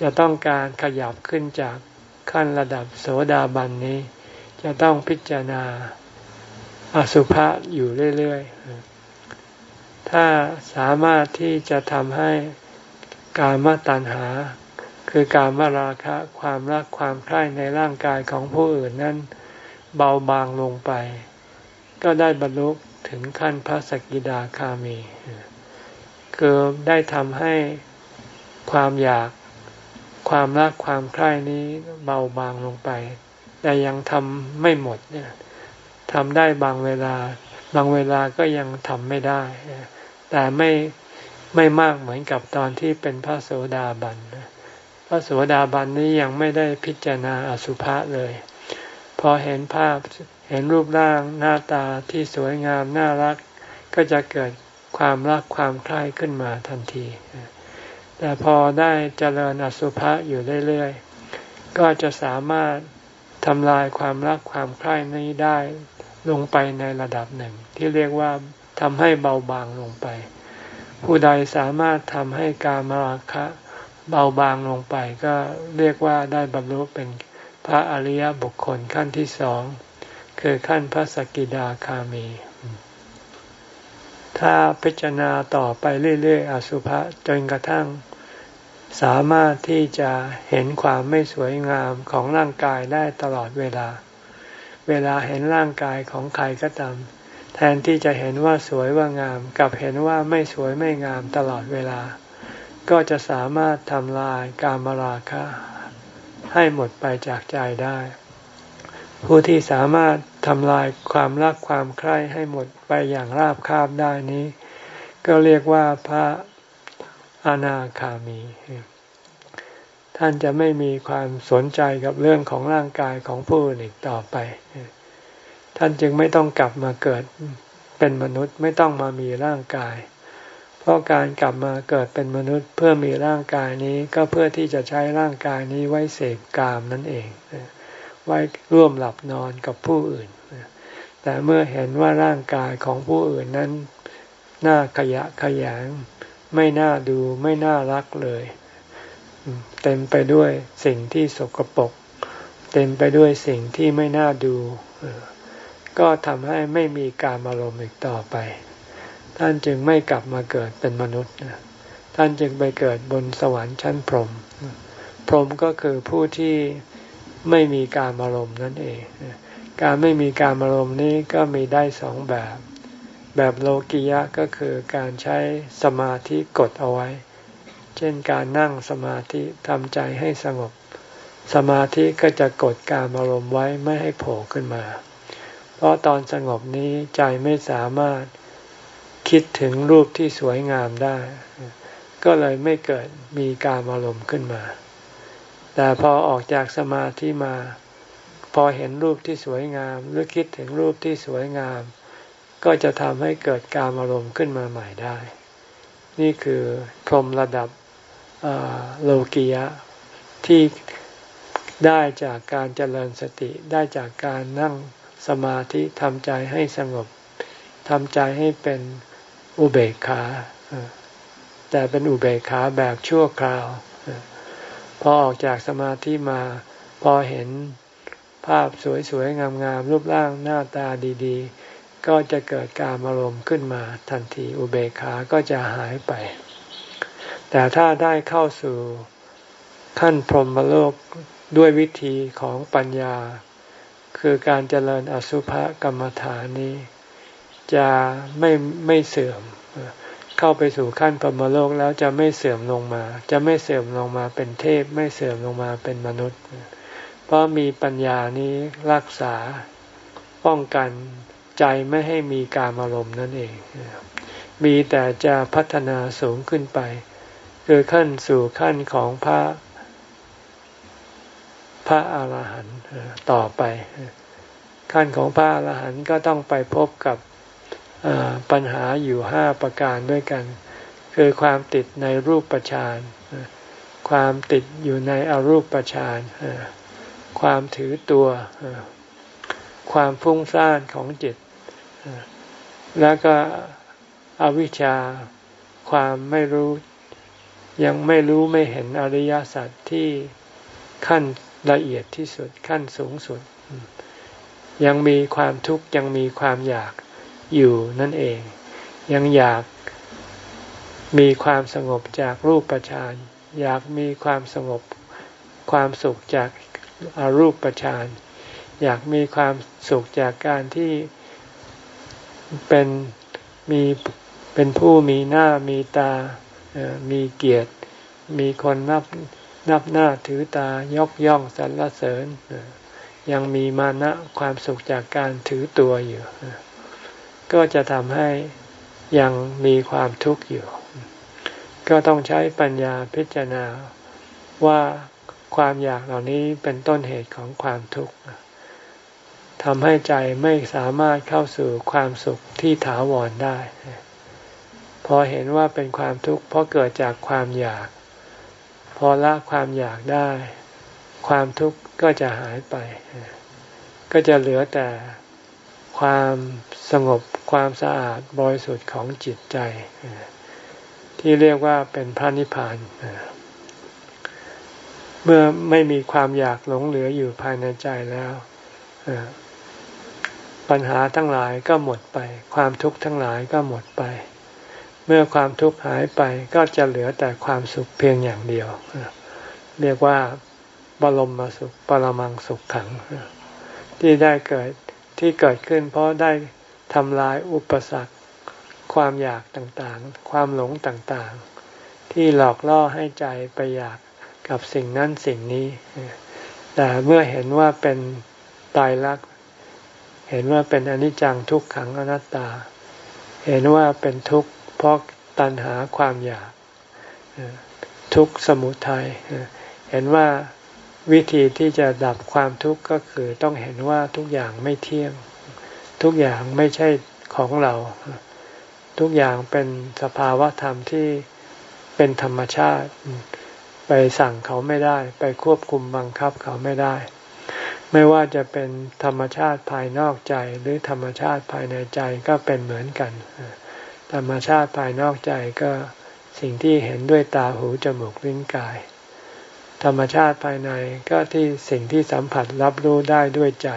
จะต้องการขยับขึ้นจากขั้นระดับโสดาบันนี้ จะต้องพิจารณาอสุภะอยู่เรื่อยๆ ถ้าสามารถที่จะทำให้การมตัณหา คือการมราคะความรักความใคร่ในร่างกายของผู้อื่นนั้นเบาบางลงไป ก็ได้บรรลุถึงขั้นพระสกิดาคามี คือได้ทำให้ ความอยากความรักความใคร่นี้เบาบางลงไป แต่ยังทำไม่หมดเนี่ยทำได้บางเวลา บางเวลาก็ยังทำไม่ได้ แต่ไม่ไม่มากเหมือนกับตอนที่เป็นพระโสดาบันพระโสดาบันนี้ยังไม่ได้พิจารณาอสุภะเลย พอเห็นภาพเห็นรูปร่างหน้าตาที่สวยงามน่ารัก ก็จะเกิดความรักความใคร่ขึ้นมาทันที แต่พอได้เจริญอสุภะอยู่เรื่อยๆ ก็จะสามารถทำลายความรักความใคร่นี้ได้ลงไปในระดับหนึ่ง ที่เรียกว่าทำให้เบาบางลงไป ผู้ใดสามารถทำให้การมราคะเบาบางลงไป ก็เรียกว่าได้บรรลุเป็นพระอริยบุคคลขั้นที่สองคือขั้นพระสกิดาคามี ถ้าพิจารณาต่อไปเรื่อยๆ อสุภะจนกระทั่ง สามารถที่จะเห็นความไม่สวยงามของร่างกายได้ตลอดเวลา เวลาเห็นร่างกายของใครก็ตาม แทนที่จะเห็นว่าสวยว่างามกับเห็นว่าไม่สวยไม่งามตลอดเวลา ก็จะสามารถทำลายกามราคะ ให้หมดไปจากใจได้ ผู้ที่สามารถทำลายความรักความใคร่ให้หมดไปอย่างราบคาบได้นี้ ก็เรียกว่าพระอนาคามี ท่านจะไม่มีความสนใจกับเรื่องของร่างกายของผู้อื่นอีกต่อไป ท่านจึงไม่ต้องกลับมาเกิดเป็นมนุษย์ไม่ต้องมามีร่างกาย เพราะการกลับมาเกิดเป็นมนุษย์เพื่อมีร่างกายนี้ก็เพื่อที่จะใช้ร่างกายนี้ไว้เสพกามนั่นเอง ไว้ร่วมหลับนอนกับผู้อื่น แต่เมื่อเห็นว่าร่างกายของผู้อื่นนั้นน่าขยะขยง ไม่น่าดูไม่น่ารักเลย เต็มไปด้วยสิ่งที่สกปรกเต็มไปด้วยสิ่งที่ไม่น่าดู ก็ทำให้ไม่มีการอารมณ์อีกต่อไป ท่านจึงไม่กลับมาเกิดเป็นมนุษย์ท่านจึงไปเกิดบนสวรรค์ชั้นพรหมพรหมก็คือผู้ที่ ไม่มีการอารมณ์นั่นเอง การไม่มีการอารมณ์นี้ก็มีได้สองแบบ แบบโลกิยะก็คือการใช้สมาธิกดเอาไว้ เช่นการนั่งสมาธิทำใจให้สงบ สมาธิก็จะกดการอารมณ์ไว้ไม่ให้โผล่ขึ้นมา เพราะตอนสงบนี้ใจไม่สามารถคิดถึงรูปที่สวยงามได้ ก็เลยไม่เกิดมีการอารมณ์ขึ้นมา แต่พอออกจากสมาธิมา พอเห็นรูปที่สวยงาม หรือคิดถึงรูปที่สวยงาม ก็จะทำให้เกิดการอารมณ์ขึ้นมาใหม่ได้ นี่คือพรมระดับโลกียะที่ได้จากการเจริญสติได้จากการนั่งสมาธิทำใจให้สงบทำใจให้เป็นอุเบกขาแต่เป็นอุเบกขาแบบชั่วคราว พอออกจากสมาธิมา พอเห็นภาพสวยๆ งามๆ รูปร่างหน้าตาดีๆ ก็จะเกิดการอารมณ์ขึ้นมาทันทีอุเบกขาก็จะหายไป แต่ถ้าได้เข้าสู่ขั้นพรหมโลกด้วยวิธีของปัญญา คือการเจริญอสุภกรรมฐานนี้ จะไม่ไม่เสื่อม เข้าไปสู่ขั้นพรหมโลกแล้วจะไม่เสื่อมลงมา จะไม่เสื่อมลงมาเป็นเทพ ไม่เสื่อมลงมาเป็นมนุษย์ เพราะมีปัญญานี้รักษาป้องกันใจไม่ให้มีการอารมณ์นั่นเอง มีแต่จะพัฒนาสูงขึ้นไป คือขั้นสู่ขั้นของพระพระอาหารหันต์ต่อไป ขั้นของพระอาหารหันต์ก็ต้องไปพบกับ ปัญหาอยู่ห้าประการด้วยกัน คือความติดในรูปประชานความติดอยู่ในอรูปประชานความถือตัว ความฟุ้งซ่านของจิต แล้วก็อวิชชา ความไม่รู้ยังไม่รู้ไม่เห็นอริยสัจที่ขั้นละเอียดที่สุดขั้นสูงสุด ยังมีความทุกข์ยังมีความอยาก อยู่นั่นเอง ยังอยากมีความสงบจากรูปประชานอยากมีความสงบความสุขจากอารูปประชานอยากมีความสุขจากการที่เป็นมีเป็นผู้มีหน้ามีตา มีเกียรติ มีคนนับนับหน้าถือตายกย่องสรรเสริญ ยังมีมานะความสุขจากการถือตัวอยู่ ก็จะทำให้ยังมีความทุกข์อยู่ ก็ต้องใช้ปัญญาพิจารณาว่าความอยากเหล่านี้เป็นต้นเหตุของความทุกข์ทำให้ใจไม่สามารถเข้าสู่ความสุขที่ถาวรได้ พอเห็นว่าเป็นความทุกข์เพราะเกิดจากความอยาก พอละความอยากได้ ความทุกข์ก็จะหายไป ก็จะเหลือแต่ ความสงบความสะอาดบริสุทธิ์ของจิตใจ ที่เรียกว่าเป็นพระนิพพานเมื่อไม่มีความอยากหลงเหลืออยู่ภายในใจแล้วปัญหาทั้งหลายก็หมดไป ความทุกข์ทั้งหลายก็หมดไป เมื่อความทุกข์หายไปก็จะเหลือแต่ความสุขเพียงอย่างเดียว เรียกว่าบรมมาสุขปรมังสุขขังที่ได้เกิด ที่เกิดขึ้น เพราะได้ทำลายอุปสรรค ความอยากต่างๆ ความหลงต่างๆ ที่หลอกล่อให้ใจไปอยากกับสิ่งนั้นสิ่งนี้ แต่เมื่อเห็นว่าเป็นตายรัก เห็นว่าเป็นอนิจจังทุกขังอนัตตา เห็นว่าเป็นทุกข์เพราะตัณหาความอยาก ทุกสมุทัย เห็นว่า วิธีที่จะดับความทุกข์ก็คือต้องเห็นว่าทุกอย่างไม่เที่ยง ทุกอย่างไม่ใช่ของเรา ทุกอย่างเป็นสภาวะธรรมที่เป็นธรรมชาติ ไปสั่งเขาไม่ได้ ไปควบคุมบังคับเขาไม่ได้ ไม่ว่าจะเป็นธรรมชาติภายนอกใจหรือธรรมชาติภายในใจก็เป็นเหมือนกัน ธรรมชาติภายนอกใจก็สิ่งที่เห็นด้วยตาหูจมูกลิ้นกาย ธรรมชาติภายในก็ที่สิ่งที่สัมผัสรับรู้ได้ด้วยใจ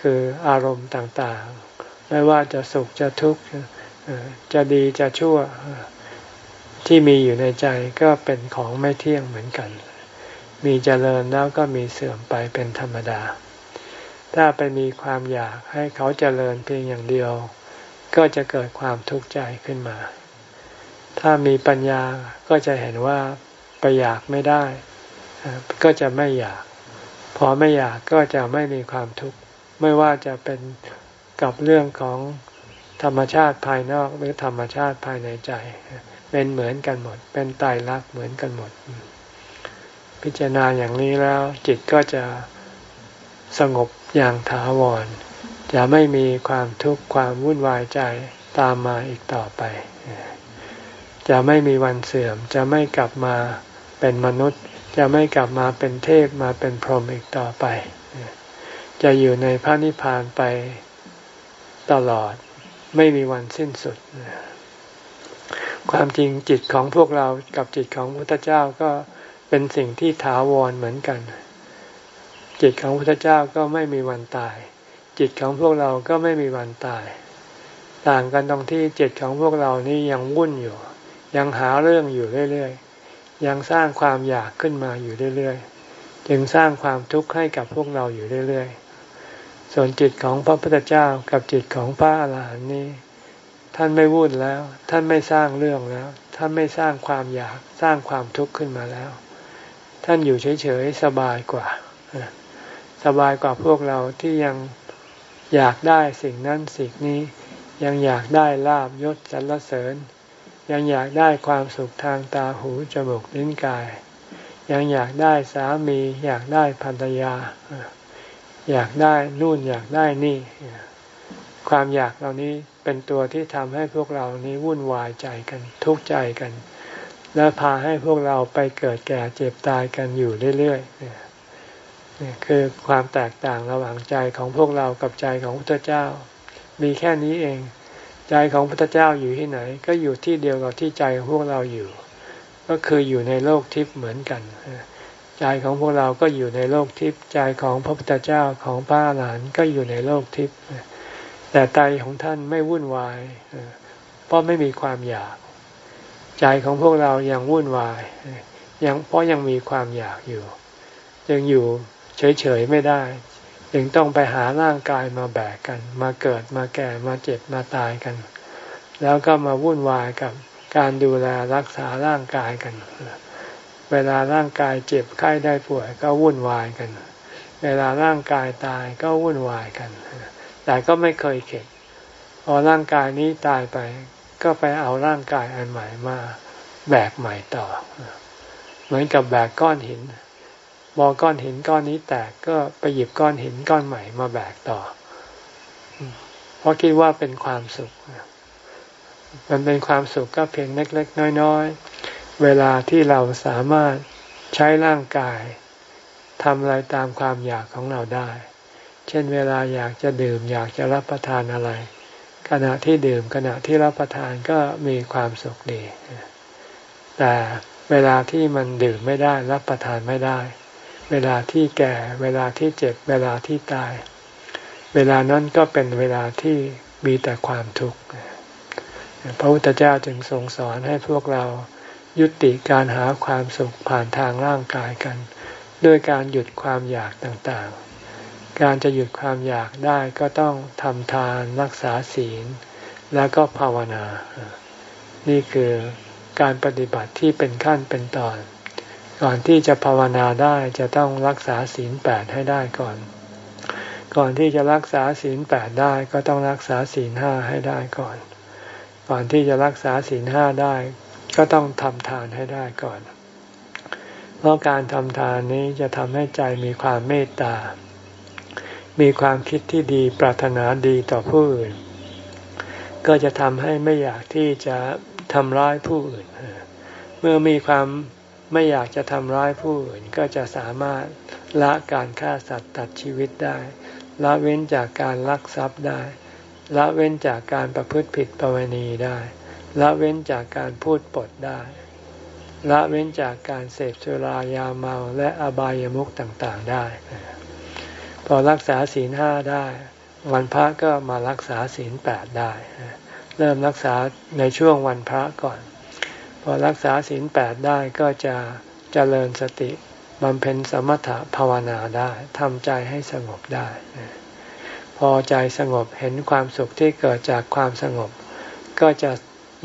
คืออารมณ์ต่างๆ ไม่ว่าจะสุขจะทุกข์จะดีจะชั่วที่มีอยู่ในใจก็เป็นของไม่เที่ยงเหมือนกัน มีเจริญแล้วก็มีเสื่อมไปเป็นธรรมดา ถ้าไปมีความอยากให้เขาเจริญเพียงอย่างเดียว ก็จะเกิดความทุกข์ใจขึ้นมา ถ้ามีปัญญาก็จะเห็นว่าไปอยากไม่ได้ ก็จะไม่อยาก พอไม่อยากก็จะไม่มีความทุกข์ไม่ว่าจะเป็นกับเรื่องของธรรมชาติภายนอกหรือธรรมชาติภายในใจ เป็นเหมือนกันหมด เป็นตายรักเหมือนกันหมด พิจารณาอย่างนี้แล้ว จิตก็จะสงบอย่างถาวร จะไม่มีความทุกข์ความวุ่นวายใจตามมาอีกต่อไป จะไม่มีวันเสื่อมจะไม่กลับมาเป็นมนุษย์ จะไม่กลับมาเป็นเทพมาเป็นพรหมอีกต่อไป จะอยู่ในพระนิพพานไปตลอดไม่มีวันสิ้นสุด ความจริงจิตของพวกเรากับจิตของพระพุทธเจ้าก็เป็นสิ่งที่ถาวรเหมือนกัน จิตของพระพุทธเจ้าก็ไม่มีวันตาย จิตของพวกเราก็ไม่มีวันตาย ต่างกันตรงที่จิตของพวกเรานี่ยังวุ่นอยู่ ยังหาเรื่องอยู่เรื่อยๆ ยังสร้างความอยากขึ้นมาอยู่เรื่อยๆ จึงสร้างความทุกข์ให้กับพวกเราอยู่เรื่อยๆ ส่วนจิตของพระพุทธเจ้ากับจิตของพระอาหารหันต์นี้ ท่านไม่วุ่นแล้ว ท่านไม่สร้างเรื่องแล้ว ท่านไม่สร้างความอยากสร้างความทุกข์ขึ้นมาแล้ว ท่านอยู่เฉยๆสบายกว่า สบายกว่าพวกเราที่ยังอยากได้สิ่งนั้นสิ่งนี้ยังอยากได้ลาบยศสรรเสริญ ยังอยากได้ความสุขทางตาหูจมูกลิ้นกาย ยังอยากได้สามี อยากได้ภรรยา อยากได้นู่นอยากได้นี่ ความอยากเหล่านี้เป็นตัวที่ทำให้พวกเรานี้วุ่นวายใจกันทุกข์ใจกัน และพาให้พวกเราไปเกิดแก่เจ็บตายกันอยู่เรื่อยๆนี่คือความแตกต่างระหว่างใจของพวกเรากับใจของพระเจ้า มีแค่นี้เอง ใจของพระพุทธเจ้าอยู่ที่ไหน ก็อยู่ที่เดียวกับที่ใจของพวกเราอยู่ ก็คืออยู่ในโลกทิพย์เหมือนกัน ใจของพวกเราก็อยู่ในโลกทิพย์ใจของพระพุทธเจ้าของพระอรหันก็อยู่ในโลกทิพย์แต่ใจของท่านไม่วุ่นวายเพราะไม่มีความอยาก ใจของพวกเรายังวุ่นวายยังเพราะยังมีความอยากอยู่ ยังอยู่เฉยๆไม่ได้ ยังต้องไปหาร่างกายมาแบกกัน มาเกิดมาแก่มาเจ็บมาตายกัน แล้วก็มาวุ่นวายกับการดูแลรักษาร่างกายกัน เวลาร่างกายเจ็บไข้ได้ป่วยก็วุ่นวายกัน เวลาร่างกายตายก็วุ่นวายกัน แต่ก็ไม่เคยเข็ดพอร่างกายนี้ตายไป ก็ไปเอาร่างกายอันใหม่มาแบกใหม่ต่อ เหมือนกับแบกก้อนหิน บอก้อนหินก้อนนี้แตกก็ไปหยิบก้อนหินก้อนใหม่มาแบกต่อ เพราะคิดว่าเป็นความสุข มันเป็นความสุขก็เพียงเล็ก ๆ น้อย ๆ เวลาที่เราสามารถใช้ร่างกายทำอะไรตามความอยากของเราได้ เช่นเวลาอยากจะดื่มอยากจะรับประทานอะไร ขณะที่ดื่มขณะที่รับประทานก็มีความสุขดี แต่เวลาที่มันดื่มไม่ได้รับประทานไม่ได้ เวลาที่แก่ เวลาที่เจ็บ เวลาที่ตาย เวลานั้นก็เป็นเวลาที่มีแต่ความทุกข์พระพุทธเจ้าจึงทรงสอนให้พวกเรายุติการหาความสุขผ่านทางร่างกายกัน ด้วยการหยุดความอยากต่างๆ การจะหยุดความอยากได้ก็ต้องทำทานรักษาศีล แล้วก็ภาวนา นี่คือการปฏิบัติที่เป็นขั้นเป็นตอน ก่อนที่จะภาวนาได้จะต้องรักษาศีลแปดให้ได้ก่อน ก่อนที่จะรักษาศีลแปดได้ก็ต้องรักษาศีลห้าให้ได้ก่อน ก่อนที่จะรักษาศีลห้าได้ ก็ต้องทำทานให้ได้ก่อน เพราะการทำทานนี้จะทำให้ใจมีความเมตตา มีความคิดที่ดีปรารถนาดีต่อผู้อื่น ก็จะทำให้ไม่อยากที่จะทำร้ายผู้อื่น เมื่อมีความ ไม่อยากจะทำร้ายผู้อื่นก็จะสามารถละการฆ่าสัตว์ตัดชีวิตได้ ละเว้นจากการลักทรัพย์ได้ ละเว้นจากการประพฤติผิดประเวณีได้ ละเว้นจากการพูดปดได้ ละเว้นจากการเสพสุรายาเมาและอบายามุขต่างๆได้ พอรักษาศีลห้าได้ วันพระก็มารักษาศีลแปดได้ เริ่มรักษาในช่วงวันพระก่อน พอรักษาศีลแปดได้ก็จะเจริญสติบำเพ็ญสมถะภาวนาได้ทำใจให้สงบได้ พอใจสงบเห็นความสุขที่เกิดจากความสงบ ก็จะ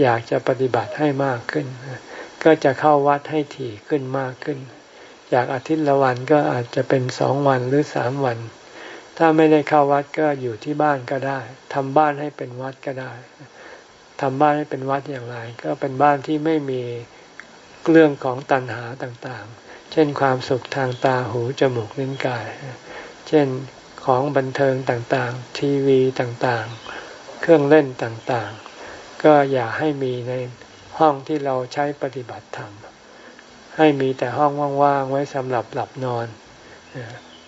อยากจะปฏิบัติให้มากขึ้น ก็จะเข้าวัดให้ถี่ขึ้นมากขึ้น จากอาทิตย์ละวันก็อาจจะเป็นสองวันหรือสามวัน ถ้าไม่ได้เข้าวัดก็อยู่ที่บ้านก็ได้ทำบ้านให้เป็นวัดก็ได้ ทำบ้านให้เป็นวัดอย่างไร ก็เป็นบ้านที่ไม่มีเรื่องของตัณหาต่างๆ เช่นความสุขทางตาหูจมูกลิ้นกาย เช่นของบันเทิงต่างๆ ทีวีต่างๆ เครื่องเล่นต่างๆ ก็อย่าให้มีในห้องที่เราใช้ปฏิบัติธรรม ให้มีแต่ห้องว่างๆ ไว้สำหรับหลับนอน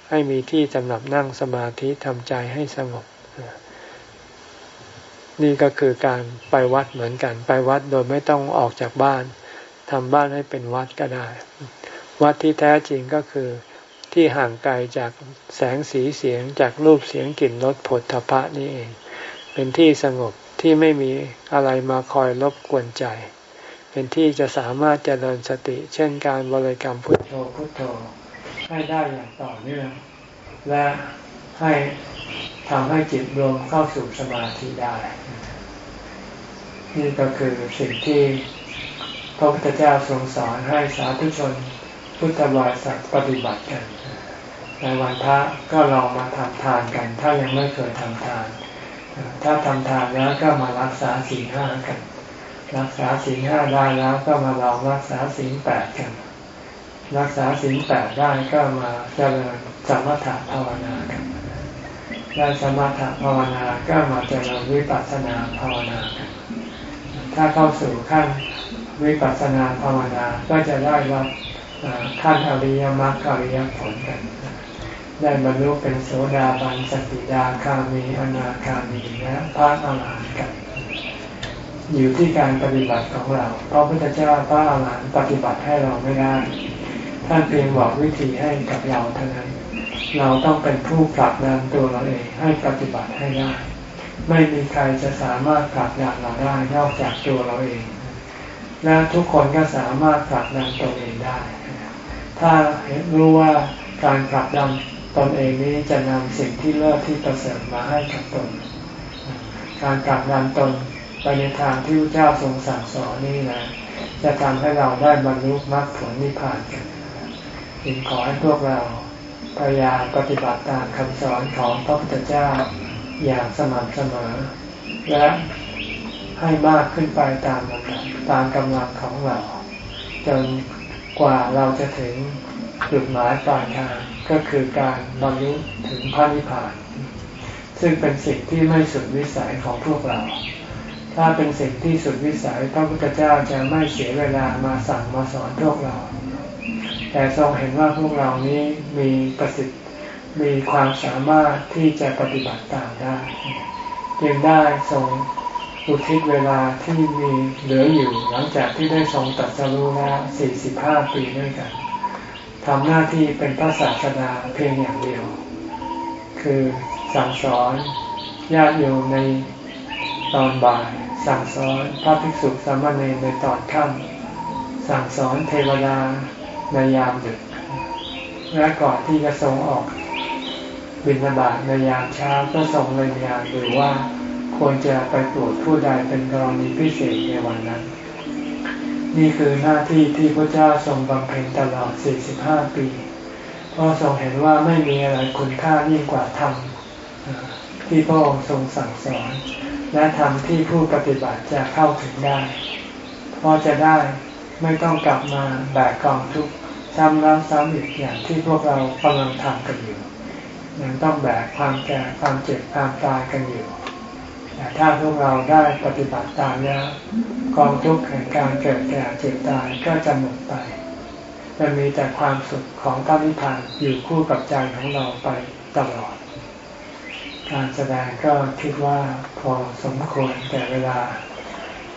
ให้มีที่สำหรับนั่งสมาธิทำใจให้สงบ นี่ก็คือการไปวัดเหมือนกัน ไปวัดโดยไม่ต้องออกจากบ้านทำบ้านให้เป็นวัดก็ได้ วัดที่แท้จริงก็คือที่ห่างไกลจากแสงสีเสียงจากรูปเสียงกลิ่นรสผลทพะนี่เอง เป็นที่สงบที่ไม่มีอะไรมาคอยรบกวนใจ เป็นที่จะสามารถเจริญสติ เช่นการบริกรรมพุทโธพุทโธให้ได้อย่างต่อเนื่องและให้ ทำให้จิตรวมเข้าสู่สมาธิได้ นี่ก็คือสิ่งที่พระพุทธเจ้าทรงสอนให้สาธุชนพุทธบริษัทปฏิบัติกัน ในวันพระก็ลองมาทำทานกัน ถ้ายังไม่เคยทำทาน ถ้าทำทานแล้วก็มารักษาสี่ห้ากัน รักษาสี่ห้าได้แล้วก็มาลองรักษาสี่แปดกัน รักษาสี่แปดได้ก็มาเจริญสมถะภาวนากัน ได้สมถะภาวนาก็มาเจริญวิปัสสนาภาวนากันถ้าเข้าสู่ขั้นวิปัสสนาภาวนาก็จะได้รับขั้นอริยมรรคอริยผลกัน ได้บรรลุเป็นโสดาบันสกิดาคามีอนาคามีและพระอรหันต์กัน อยู่ที่การปฏิบัติของเราเพราะพระพุทธเจ้าพระอรหันต์ปฏิบัติให้เราไม่ได้ ท่านเพียงบอกวิธีให้กับเราเท่านั้น เราต้องเป็นผู้ผลักดันตัวเราเองให้ปฏิบัติให้ได้ ไม่มีใครจะสามารถผลักดันเราได้นอกจากตัวเราเอง และทุกคนก็สามารถผลักดันตัวเองได้ ถ้าเห็นรู้ว่าการกลับดันตนเองนี้จะนำสิ่งที่เลิศที่ประเสริฐมาให้กับตน การกลับดันตนไปในทางที่พระเจ้าทรงสั่งสอนนี่นะจะทำให้เราได้บรรลุมรรคผลนิพพานกันจึงขอให้พวกเรา พยายามปฏิบัติตามคำสอนของพระพุทธเจ้าอย่างสม่ำเสมอ และให้มากขึ้นไปตามลำดับตามกำลังของเรา จนกว่าเราจะถึงจุดหมายปลายทางก็คือการบรรลุถึงพระนิพพาน ซึ่งเป็นสิ่งที่ไม่สุดวิสัยของพวกเรา ถ้าเป็นสิ่งที่สุดวิสัยพระพุทธเจ้าจะไม่เสียเวลามาสั่งมาสอนพวกเรา แต่ทรงเห็นว่าพวกเรานี้มีประสิทธิ์มีความสามารถที่จะปฏิบัติตามได้ จึงได้ทรงอุทิศเวลาที่มีเหลืออยู่หลังจากที่ได้ทรงตัดสรู้แล้ว45 ปีด้วยกันทำหน้าที่เป็นพระศาสดาเพียงอย่างเดียว คือสั่งสอนญาติโยมในตอนบ่าย สั่งสอนพระภิกษุสามเณรในตอนค่ำสั่งสอนเทวดา ในยามดึก และก่อนที่จะทรงออกบิณฑบาตในยามเช้าก็ทรงเลยยามดูว่าควรจะไปตรวจผู้ใดเป็นกรณีพิเศษในวันนั้น นี่คือหน้าที่ที่พระเจ้าทรงบำเพ็ญตลอด 45 ปีเพราะทรงเห็นว่าไม่มีอะไรคุณค่ายิ่งกว่าธรรมที่พระองค์ทรงสั่งสอนและธรรมที่ผู้ปฏิบัติจะเข้าถึงได้ เพราะจะได้ไม่ต้องกลับมาแบกกองทุกข์ ซ้ำแล้วซ้ำอีกอย่างที่พวกเรากำลังทำกันอยู่ยังต้องแบกความแก่ความเจ็บความตายกันอยู่แต่ถ้าพวกเราได้ปฏิบัติตามแล้วกองทุกข์แห่งการเกิดแก่เจ็บตายก็จะหมดไปจะมีแต่ความสุขของพระนิพพานอยู่คู่กับใจของเราไปตลอด การแสดงก็คิดว่าพอสมควรแต่เวลา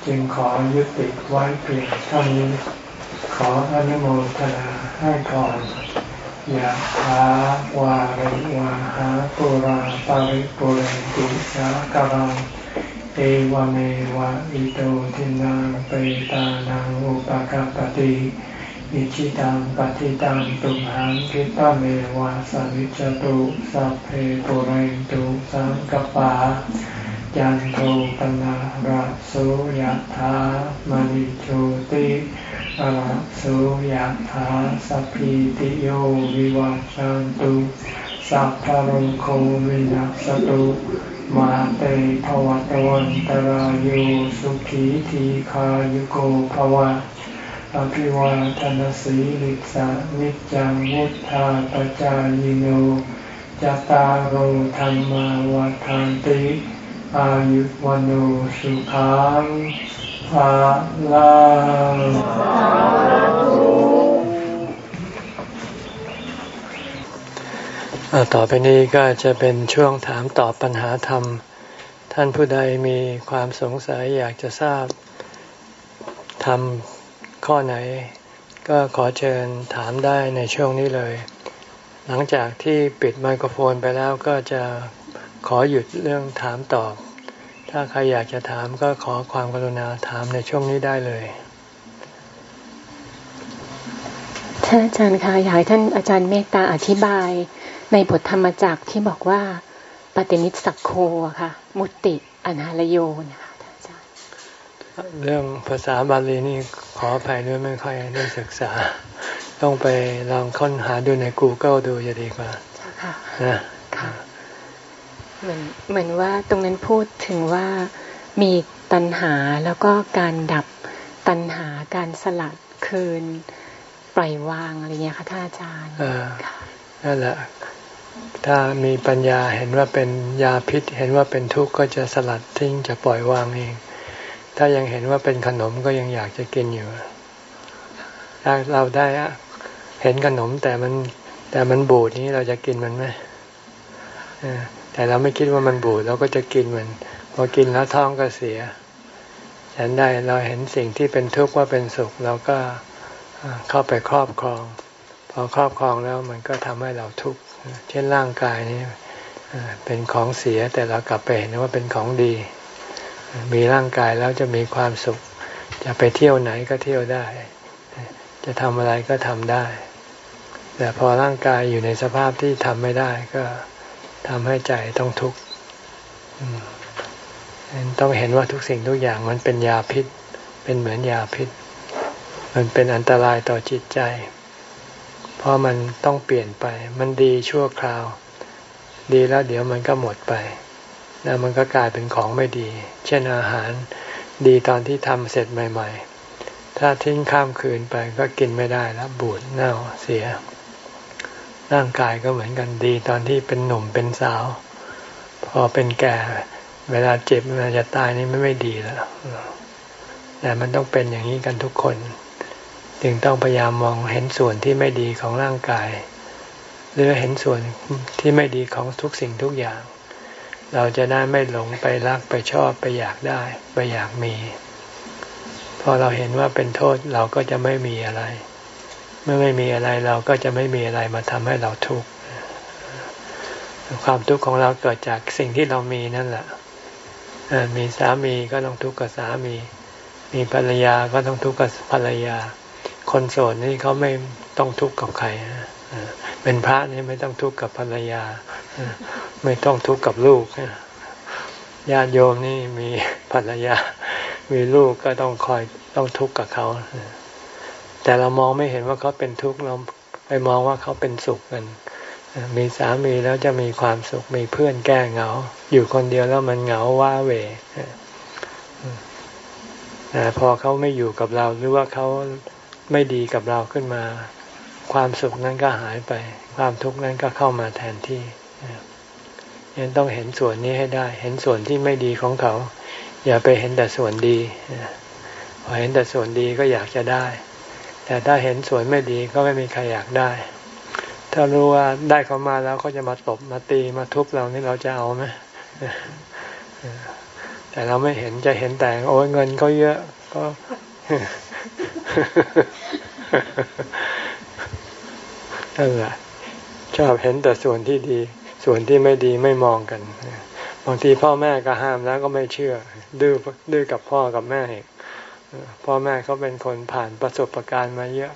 จึงขอยุติไว้เพียงเท่านี้ ขออนุโมทนาให้พรยะถาวาริวาหาปุราปาริปุเรนติสากรังเอวเมวะอิโตทินังเปตานังอุปกปติอิชิตังปฏิตังตุมหังคิตาเมวะสวิจตุสัพเพปุเรนตุสังกปาจันโทปนะระโสยถามณิโชติ อะระโสยถาสัพพิติโยวิวัชชันตุสัพพะโรโควินัสตุมาเตภวตวันตรโยสุขีทีขายุโกภวะอภิวาทนสีลิสานิจังวุธาปจายโนจตารโหธรรมวาทานติ อายุวันโอสุขัง ภาลังต่อไปนี้ก็จะเป็นช่วงถามตอบปัญหาธรรม ท่านผู้ใดมีความสงสัยอยากจะทราบทำข้อไหน ก็ขอเชิญถามได้ในช่วงนี้เลย หลังจากที่ปิดไมโครโฟนไปแล้วก็จะขอหยุดเรื่องถามตอบ ถ้าใครอยากจะถามก็ขอความกรุณาถามในช่วงนี้ได้เลยท่านอาจารย์คะอยากให้ท่านอาจารย์เมตตาอธิบาย ในบทธรรมจักที่บอกว่าปฏินิสักโคค่ะ มุติอนาลโยนะคะอาจารย์เรื่องภาษาบาลีนี่ขออภัยด้วยไม่ค่อยได้ศึกษา ต้องไปลองค้นหาดูใน Google ดูจะดีกว่าค่ะนะค่ะ เหมือนเหมือนว่าตรงนั้นพูดถึงว่ามีตัณหาแล้วก็การดับตัณหาการสลัดคืนปล่อยวางอะไรเงี้ยค่ะท่านอาจารย์นั่นแหละถ้ามีปัญญาเห็นว่าเป็นยาพิษ เห็นว่าเป็นทุกข์ก็จะสลัดทิ้งจะปล่อยวางเอง ถ้ายังเห็นว่าเป็นขนมก็ยังอยากจะกินอยู่ถ้าเราได้เห็นขนมแต่มันแต่มันบูดนี้เราจะกินมันไหม แต่เราไม่คิดว่ามันบูดเราก็จะกินมันพอกินแล้วท้องก็เสียฉันได้เราเห็นสิ่งที่เป็นทุกข์ว่าเป็นสุขเราก็เข้าไปครอบครอง พอครอบครองแล้วมันก็ทำให้เราทุกข์เช่นร่างกายนี้เป็นของเสียแต่เรากลับไปเห็นว่าเป็นของดี มีร่างกายแล้วจะมีความสุข จะไปเที่ยวไหนก็เที่ยวได้ จะทำอะไรก็ทำได้ แต่พอร่างกายอยู่ในสภาพที่ทำไม่ได้ก็ ทำให้ใจต้องทุกข์ต้องเห็นว่าทุกสิ่งทุกอย่างมันเป็นยาพิษ เป็นเหมือนยาพิษ มันเป็นอันตรายต่อจิตใจ เพราะมันต้องเปลี่ยนไป มันดีชั่วคราว ดีแล้วเดี๋ยวมันก็หมดไป แล้วมันก็กลายเป็นของไม่ดี เช่นอาหารดีตอนที่ทำเสร็จใหม่ ๆ ถ้าทิ้งข้ามคืนไปก็กินไม่ได้แล้วบูดเน่าเสีย ร่างกายก็เหมือนกันดี ตอนที่เป็นหนุ่มเป็นสาว พอเป็นแก่ เวลาเจ็บเวลาจะตายนี่ไม่ไม่ดีแล้วแต่มันต้องเป็นอย่างนี้กันทุกคน จึงต้องพยายามมองเห็นส่วนที่ไม่ดีของร่างกาย หรือเห็นส่วนที่ไม่ดีของทุกสิ่งทุกอย่าง เราจะได้ไม่หลงไปรักไปชอบไปอยากได้ ไปอยากมี พอเราเห็นว่าเป็นโทษเราก็จะไม่มีอะไร เมื่อไม่มีอะไรเราก็จะไม่มีอะไรมาทำให้เราทุกข์ความทุกข์ของเราเกิดจากสิ่งที่เรามีนั่นแหละมีสามีก็ต้องทุกข์กับสามี มีภรรยาก็ต้องทุกข์กับภรรยา คนโสดนี่เขาไม่ต้องทุกข์กับใครเป็นพระนี่ไม่ต้องทุกข์กับภรรยา ไม่ต้องทุกข์กับลูกญาติโยมนี่มีภรรยา มีลูกก็ต้องคอยต้องทุกข์กับเขา แต่เรามองไม่เห็นว่าเขาเป็นทุกข์เราไปมองว่าเขาเป็นสุขกันมีสามีแล้วจะมีความสุขมีเพื่อนแก้เหงา อยู่คนเดียวแล้วมันเหงาว้าเวแต่พอเขาไม่อยู่กับเราหรือว่าเขาไม่ดีกับเราขึ้นมา ความสุขนั้นก็หายไป ความทุกข์นั้นก็เข้ามาแทนที่ยังต้องเห็นส่วนนี้ให้ได้ เห็นส่วนที่ไม่ดีของเขา อย่าไปเห็นแต่ส่วนดีพอเห็นแต่ส่วนดีก็อยากจะได้ แต่ถ้าเห็นส่วนไม่ดีก็ไม่มีใครอยากได้ ถ้ารู้ว่าได้เขามาแล้วเขาจะมาตบมาตีมาทุบเรานี่เราจะเอาไหมแต่เราไม่เห็นจะเห็นแต่โอ้ยเงินเขาเยอะก็นั่นแหละชอบเห็นแต่ส่วนที่ดี ส่วนที่ไม่ดีไม่มองกันบางทีพ่อแม่ก็ห้ามแล้วก็ไม่เชื่อ ดื้อดื้อกับพ่อกับแม่เอง พ่อแม่เขาเป็นคนผ่านประสบการณ์มาเยอะ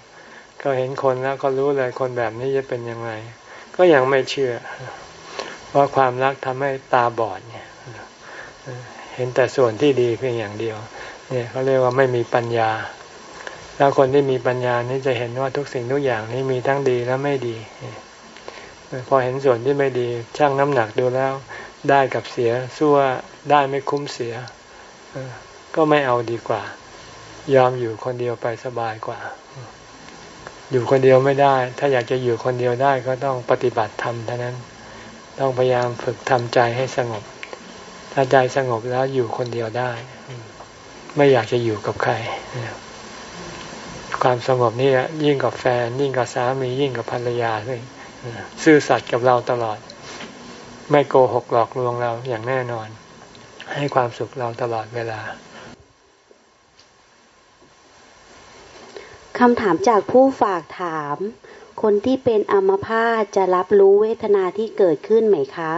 ก็เห็นคนแล้วก็รู้เลยคนแบบนี้จะเป็นยังไง ก็ยังไม่เชื่อว่าความรักทำให้ตาบอดเนี่ยเห็นแต่ส่วนที่ดีเพียงอย่างเดียว เนี่ยเขาเรียกว่าไม่มีปัญญา แล้วคนที่มีปัญญานี่จะเห็นว่าทุกสิ่งทุกอย่างนี้มีทั้งดีและไม่ดี พอเห็นส่วนที่ไม่ดีช่างน้ำหนักดูแล้วได้กับเสียสู้ว่าได้ไม่คุ้มเสีย ก็ไม่เอาดีกว่า ยอมอยู่คนเดียวไปสบายกว่า อยู่คนเดียวไม่ได้ ถ้าอยากจะอยู่คนเดียวได้ก็ต้องปฏิบัติธรรมเท่านั้น ต้องพยายามฝึกทำใจให้สงบ ถ้าใจสงบแล้วอยู่คนเดียวได้ ไม่อยากจะอยู่กับใคร ความสงบนี่ยิ่งกับแฟน ยิ่งกับสามียิ่งกับภรรยาเลยซื่อสัตย์กับเราตลอด ไม่โกหกหลอกลวงเราอย่างแน่นอน ให้ความสุขเราตลอดเวลา คำถามจากผู้ฝากถาม คนที่เป็นอัมพาตจะรับรู้เวทนาที่เกิดขึ้นไหมคะ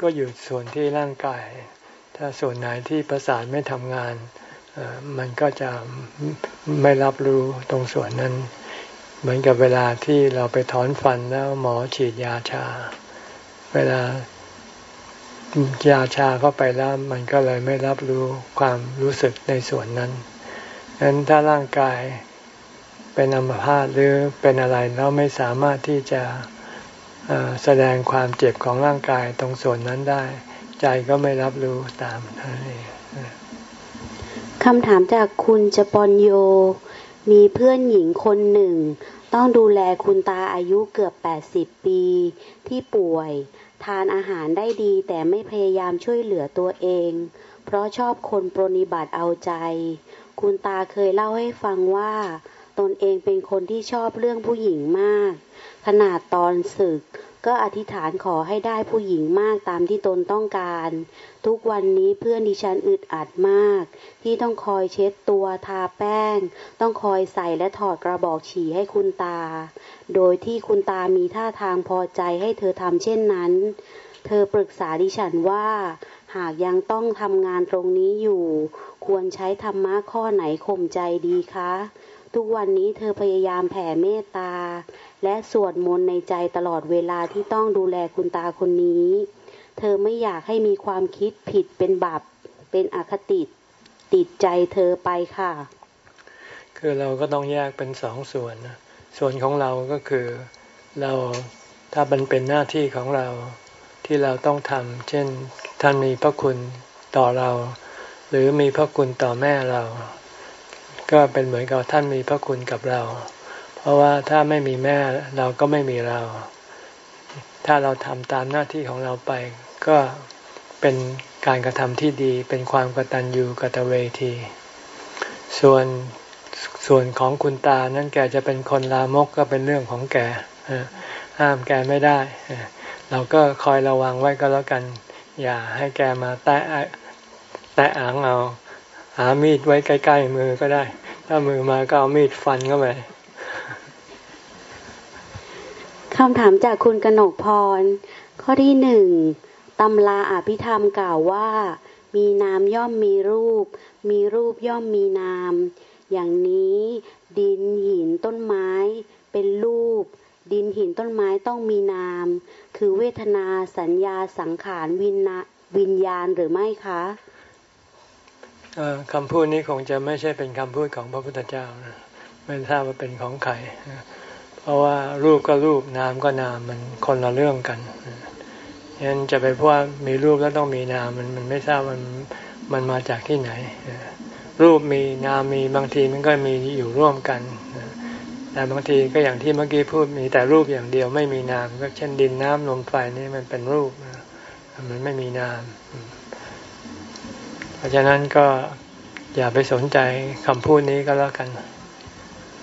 ก็อยู่ส่วนที่ร่างกาย ถ้าส่วนไหนที่ประสาทไม่ทำงานมันก็จะไม่รับรู้ตรงส่วนนั้น เหมือนกับเวลาที่เราไปถอนฟันแล้วหมอฉีดยาชา เวลายาชาเข้าไปแล้วมันก็เลยไม่รับรู้ความรู้สึกในส่วนนั้น ฉะนั้นถ้าร่างกายเป็นอัมพาตหรือเป็นอะไรแล้วไม่สามารถที่จะแสดงความเจ็บของร่างกายตรงส่วนนั้นได้ ใจก็ไม่รับรู้ตามนั่นเองคำถามจากคุณจปอนโย มีเพื่อนหญิงคนหนึ่ง ต้องดูแลคุณตาอายุเกือบ 80 ปีที่ป่วย ทานอาหารได้ดีแต่ไม่พยายามช่วยเหลือตัวเอง เพราะชอบคนปรนิบัติเอาใจ คุณตาเคยเล่าให้ฟังว่า ตนเองเป็นคนที่ชอบเรื่องผู้หญิงมาก ขนาดตอนศึก ก็อธิษฐานขอให้ได้ผู้หญิงมากตามที่ตนต้องการ ทุกวันนี้เพื่อนดิฉันอึดอัดมาก ที่ต้องคอยเช็ดตัวทาแป้ง ต้องคอยใส่และถอดกระบอกฉี่ให้คุณตา โดยที่คุณตามีท่าทางพอใจให้เธอทำเช่นนั้น เธอปรึกษาดิฉันว่า หากยังต้องทำงานตรงนี้อยู่ ควรใช้ธรรมะข้อไหนข่มใจดีคะ ทุกวันนี้เธอพยายามแผ่เมตตา และสวดมนต์ในใจตลอดเวลาที่ต้องดูแลคุณตาคนนี้ เธอไม่อยากให้มีความคิดผิดเป็นบาปเป็นอคติติดใจเธอไปค่ะ คือเราก็ต้องแยกเป็นสองส่วนนะส่วนของเราก็คือเราถ้ามันเป็นหน้าที่ของเราที่เราต้องทำเช่น ท่านมีพระคุณต่อเรา หรือมีพระคุณต่อแม่เรา ก็เป็นเหมือนกับท่านมีพระคุณกับเรา เพราะว่าถ้าไม่มีแม่เราก็ไม่มีเรา ถ้าเราทำตามหน้าที่ของเราไป ก็เป็นการกระทำที่ดีเป็นความกตัญญูกตเวที ส่วนส่วนของคุณตานั้นแกจะเป็นคนลามกก็เป็นเรื่องของแกห้ามแกไม่ได้ เราก็คอยระวังไว้ก็แล้วกัน อย่าให้แกมาแตะแตะอ่างเอา หามีดไว้ใกล้ๆมือก็ได้ ถ้ามือมาก็เอามีดฟันเข้าไปคำถามจากคุณกนกพร ข้อที่หนึ่งตำราอภิธรรมกล่าวว่า มีนามย่อมมีรูป มีรูปย่อมมีนาม อย่างนี้ดินหินต้นไม้เป็นรูป ดินหินต้นไม้ต้องมีนาม คือเวทนาสัญญาสังขารวิญวิญญาณหรือไม่คะคำพูดนี้คงจะไม่ใช่เป็นคำพูดของพระพุทธเจ้านะไม่ทราบว่าเป็นของใครเพราะว่ารูปก็รูปนามก็นามมันคนละเรื่องกันฉะนั้นจะไปพูดว่ามีรูปแล้วต้องมีนามมันมันไม่ทราบมันมันมาจากที่ไหนรูปมีนามมีบางทีมันก็มีอยู่ร่วมกัน แต่บางทีก็อย่างที่เมื่อกี้พูดมีแต่รูปอย่างเดียวไม่มีนาม ก็เช่นดินน้ำลมไฟนี่มันเป็นรูปมันไม่มีนาม เพราะฉะนั้นก็อย่าไปสนใจคำพูดนี้ก็แล้วกัน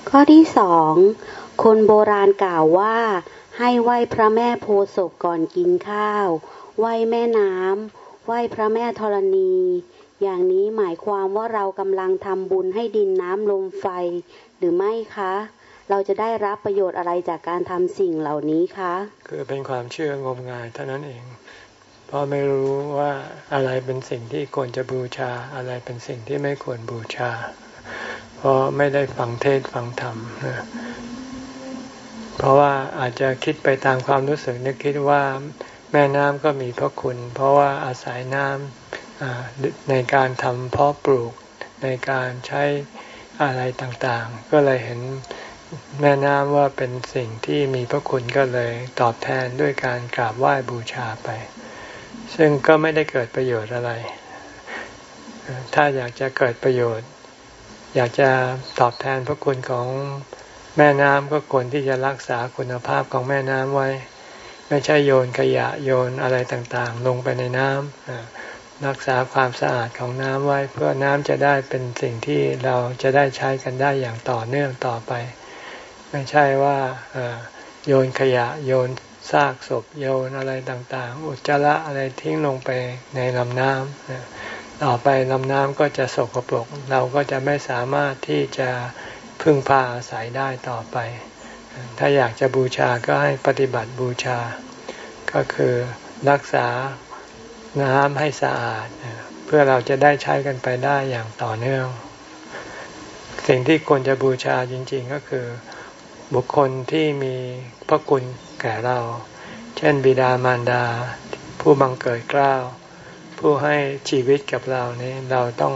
ข้อที่สองคนโบราณกล่าวว่า ให้ไหว้พระแม่โพศพก่อนกินข้าว ไหว้แม่น้ำไหว้พระแม่ธรณี อย่างนี้หมายความว่าเรากำลังทำบุญให้ดินน้ำลมไฟหรือไม่คะ เราจะได้รับประโยชน์อะไรจากการทำสิ่งเหล่านี้คะ คือเป็นความเชื่องมงายเท่านั้นเอง เพราะไม่รู้ว่าอะไรเป็นสิ่งที่ควรจะบูชา อะไรเป็นสิ่งที่ไม่ควรบูชา เพราะไม่ได้ฟังเทศฟังธรรม เพราะว่าอาจจะคิดไปตามความรู้สึกนึกคิดว่าแม่น้ำก็มีพระคุณ เพราะว่าอาศัยน้ำในการทำเพาะปลูกในการใช้อะไรต่างๆ ก็เลยเห็น แม่น้ำว่าเป็นสิ่งที่มีพระคุณก็เลยตอบแทนด้วยการกราบไหว้บูชาไป ซึ่งก็ไม่ได้เกิดประโยชน์อะไร ถ้าอยากจะเกิดประโยชน์ อยากจะตอบแทนพระคุณของแม่น้ำก็ควรที่จะรักษาคุณภาพของแม่น้ำไว้ ไม่ใช่โยนขยะโยนอะไรต่างๆ ลงไปในน้ำรักษาความสะอาดของน้ำไว้ เพื่อน้ำจะได้เป็นสิ่งที่เราจะได้ใช้กันได้อย่างต่อเนื่องต่อไป ไม่ใช่ว่าโยนขยะโยนซากศพโยนอะไรต่างๆ อุจจาระอะไรทิ้งลงไปในลำน้ำต่อไปลำน้ำก็จะสกปรกเราก็จะไม่สามารถที่จะพึ่งพาอาศัยได้ต่อไป ถ้าอยากจะบูชาก็ให้ปฏิบัติบูชา ก็คือรักษาน้ำให้สะอาด เพื่อเราจะได้ใช้กันไปได้อย่างต่อเนื่อง สิ่งที่ควรจะบูชาจริง ๆก็คือ บุคคลที่มีพระคุณแก่เรา เช่นบิดามารดา ผู้บังเกิดกล้าวผู้ให้ชีวิตกับเรานี้เราต้อง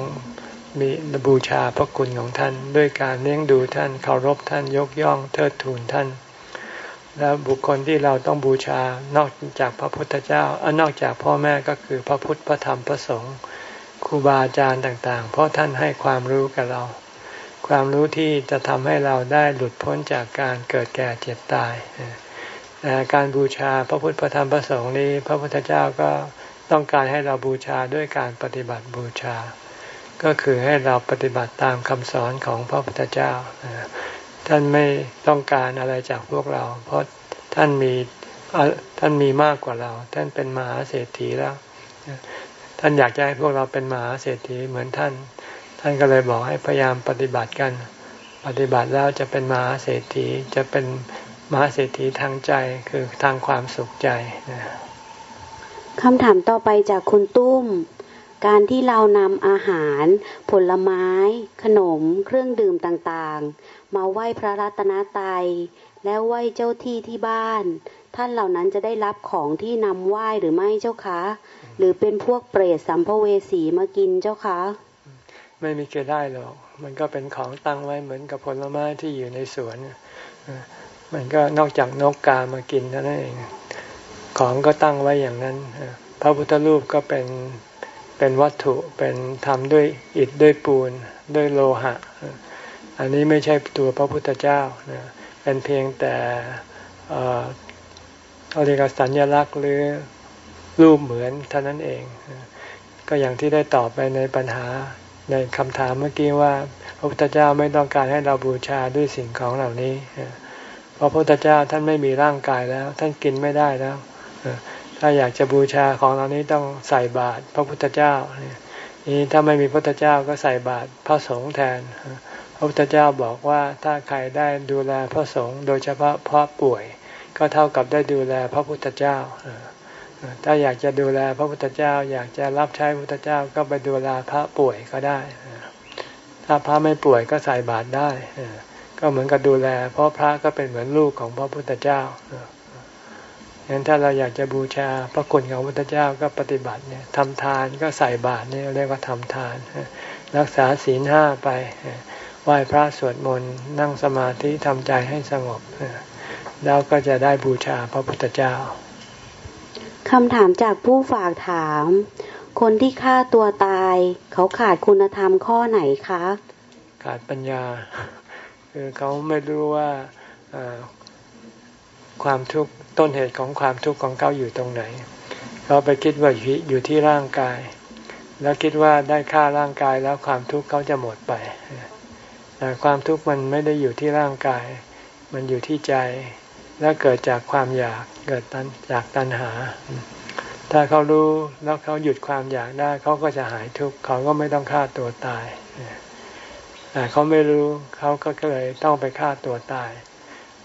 มีบูชาพระคุณของท่าน ด้วยการเลี้ยงดูท่านเคารพท่านยกย่องเทิดทูนท่าน แล้วบุคคลที่เราต้องบูชานอกจากพระพุทธเจ้าอนอกจากพ่อแม่ก็คือพระพุทธพระธรรมพระสงฆ์ครูบาอาจารย์ต่างๆ เพราะท่านให้ความรู้กับเรา ความรู้ที่จะทำให้เราได้หลุดพ้นจากการเกิดแก่เจ็บตายแต่การบูชาพระพุทธพระธรรมพระสงฆ์นี้พระพุทธเจ้าก็ต้องการให้เราบูชาด้วยการปฏิบัติบูชา ก็คือให้เราปฏิบัติตามคำสอนของพระพุทธเจ้าท่านไม่ต้องการอะไรจากพวกเรา เพราะท่านมีท่านมีมากกว่าเรา ท่านเป็นมหาเศรษฐีแล้ว ท่านอยากจะให้พวกเราเป็นมหาเศรษฐีเหมือนท่าน ท่านก็เลยบอกให้พยายามปฏิบัติกัน ปฏิบัติแล้วจะเป็นมหาเศรษฐีจะเป็นมหาเศรษฐีทางใจคือทางความสุขใจคำถามต่อไปจากคุณตุ้ม การที่เรานำอาหาร ผลไม้ ขนม เครื่องดื่มต่างๆ มาไหว้พระรัตนตรัยแล้วไหว้เจ้าที่ที่บ้าน ท่านเหล่านั้นจะได้รับของที่นำไหว้หรือไม่เจ้าคะ หรือเป็นพวกเปรตสัมภเวสีมากินเจ้าคะ ไม่มีเกได้หรอก มันก็เป็นของตั้งไว้เหมือนกับผลไม้ที่อยู่ในสวน มันก็นอกจากนกกามากินเท่านั้นเอง ของก็ตั้งไว้อย่างนั้น พระพุทธรูปก็เป็นเป็นวัตถุเป็นทำด้วยอิฐด้วยปูนด้วยโลหะ อันนี้ไม่ใช่ตัวพระพุทธเจ้าเป็นเพียงแต่เขาเรียกสัญลักษณ์หรือรูปเหมือนเท่านั้นเอง ก็อย่างที่ได้ตอบไปในปัญหา ในคำถามเมื่อกี้ว่า พระพุทธเจ้าไม่ต้องการให้เราบูชาด้วยสิ่งของเหล่านี้เพราะพระพุทธเจ้าท่านไม่มีร่างกายแล้ว ท่านกินไม่ได้แล้วถ้าอยากจะบูชาของเหล่านี้ต้องใส่บาตรพระพุทธเจ้านี่ถ้าไม่มีพระพุทธเจ้าก็ใส่บาตรพระสงฆ์แทนพระพุทธเจ้าบอกว่าถ้าใครได้ดูแลพระสงฆ์โดยเฉพาะพระป่วย ก็เท่ากับได้ดูแลพระพุทธเจ้า ถ้าอยากจะดูแลพระพุทธเจ้า อยากจะรับใช้พระพุทธเจ้าก็ไปดูแลพระป่วยก็ได้ ถ้าพระไม่ป่วยก็ใส่บาตรได้ ก็เหมือนกับดูแล เพราะพระก็เป็นเหมือนลูกของพระพุทธเจ้างั้นถ้าเราอยากจะบูชาพระคุณของพระพุทธเจ้าก็ปฏิบัติเนี่ยทำทานก็ใส่บาตรนี่เรียกว่าทำทาน รักษาศีลห้าไปไหว้พระสวดมนต์นั่งสมาธิทำใจให้สงบแล้วก็จะได้บูชาพระพุทธเจ้า คำถามจากผู้ฝากถาม คนที่ฆ่าตัวตาย เขาขาดคุณธรรมข้อไหนคะ ขาดปัญญา คือเขาไม่รู้ว่าความทุกข์ต้นเหตุของความทุกข์ของเขาอยู่ตรงไหน เขาไปคิดว่าอยู่ที่ร่างกาย แล้วคิดว่าได้ฆ่าร่างกายแล้วความทุกข์เขาจะหมดไปแต่ความทุกข์มันไม่ได้อยู่ที่ร่างกาย มันอยู่ที่ใจ และเกิดจากความอยากเกิดจากตัณหา ถ้าเขารู้แล้วเขาหยุดความอยากได้เขาก็จะหายทุกข์เขาก็ไม่ต้องฆ่าตัวตายแต่เขาไม่รู้เขาก็เลยต้องไปฆ่าตัวตาย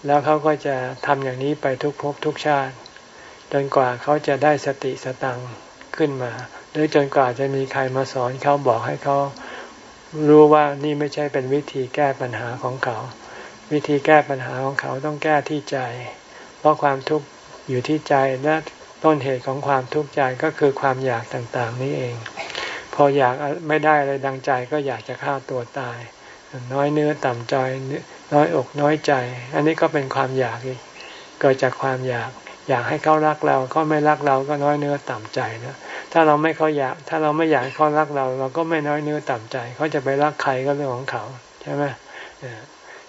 แล้วเขาก็จะทำอย่างนี้ไปทุกภพทุกชาติ จนกว่าเขาจะได้สติสตังขึ้นมา หรือจนกว่าจะมีใครมาสอนเขาบอกให้เขารู้ว่านี่ไม่ใช่เป็นวิธีแก้ปัญหาของเขา วิธีแก้ปัญหาของเขาต้องแก้ที่ใจ เพราะความทุกข์อยู่ที่ใจและต้นเหตุของความทุกข์ใจก็คือความอยากต่างๆ นี้เอง พออยากไม่ได้อะไรดังใจก็อยากจะฆ่าตัวตาย น้อยเนื้อต่ำใจน้อยอกน้อยใจ อันนี้ก็เป็นความอยากอีกเกิดจากความอยาก อยากให้เขารักเราเขาไม่รักเราก็น้อยเนื้อต่ำใจนะถ้าเราไม่เขาอยาก ถ้าเราไม่อยากเขารักเรา เราก็ไม่น้อยเนื้อต่ำใจเขาจะไปรักใครก็เรื่องของเขาใช่ไหม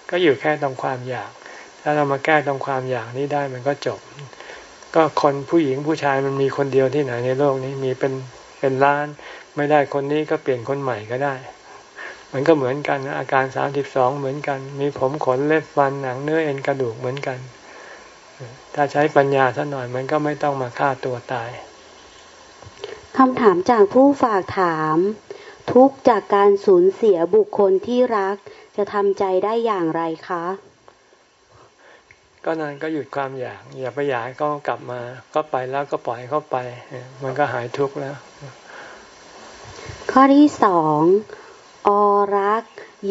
ก็อยู่แค่ตรงความอยาก ถ้าเรามาแก้ตรงความอยากนี้ได้มันก็จบ ก็คนผู้หญิงผู้ชายมันมีคนเดียวที่ไหนในโลกนี้มีเป็นเป็นล้าน ไม่ได้คนนี้ก็เปลี่ยนคนใหม่ก็ได้ มันก็เหมือนกันอาการสามสิบสองเหมือนกัน มีผมขนเล็บฟันหนังเนื้อเอ็นกระดูกเหมือนกัน ถ้าใช้ปัญญาสักหน่อยมันก็ไม่ต้องมาฆ่าตัวตายคำถามจากผู้ฝากถาม ทุกจากการสูญเสียบุคคลที่รัก จะทำใจได้อย่างไรคะ ก็นั้นก็หยุดความอยาก อย่าไปอยากก็กลับมา ก็ไปแล้วก็ปล่อยเข้าไป มันก็หายทุกข์แล้ว ข้อที่สองอรัก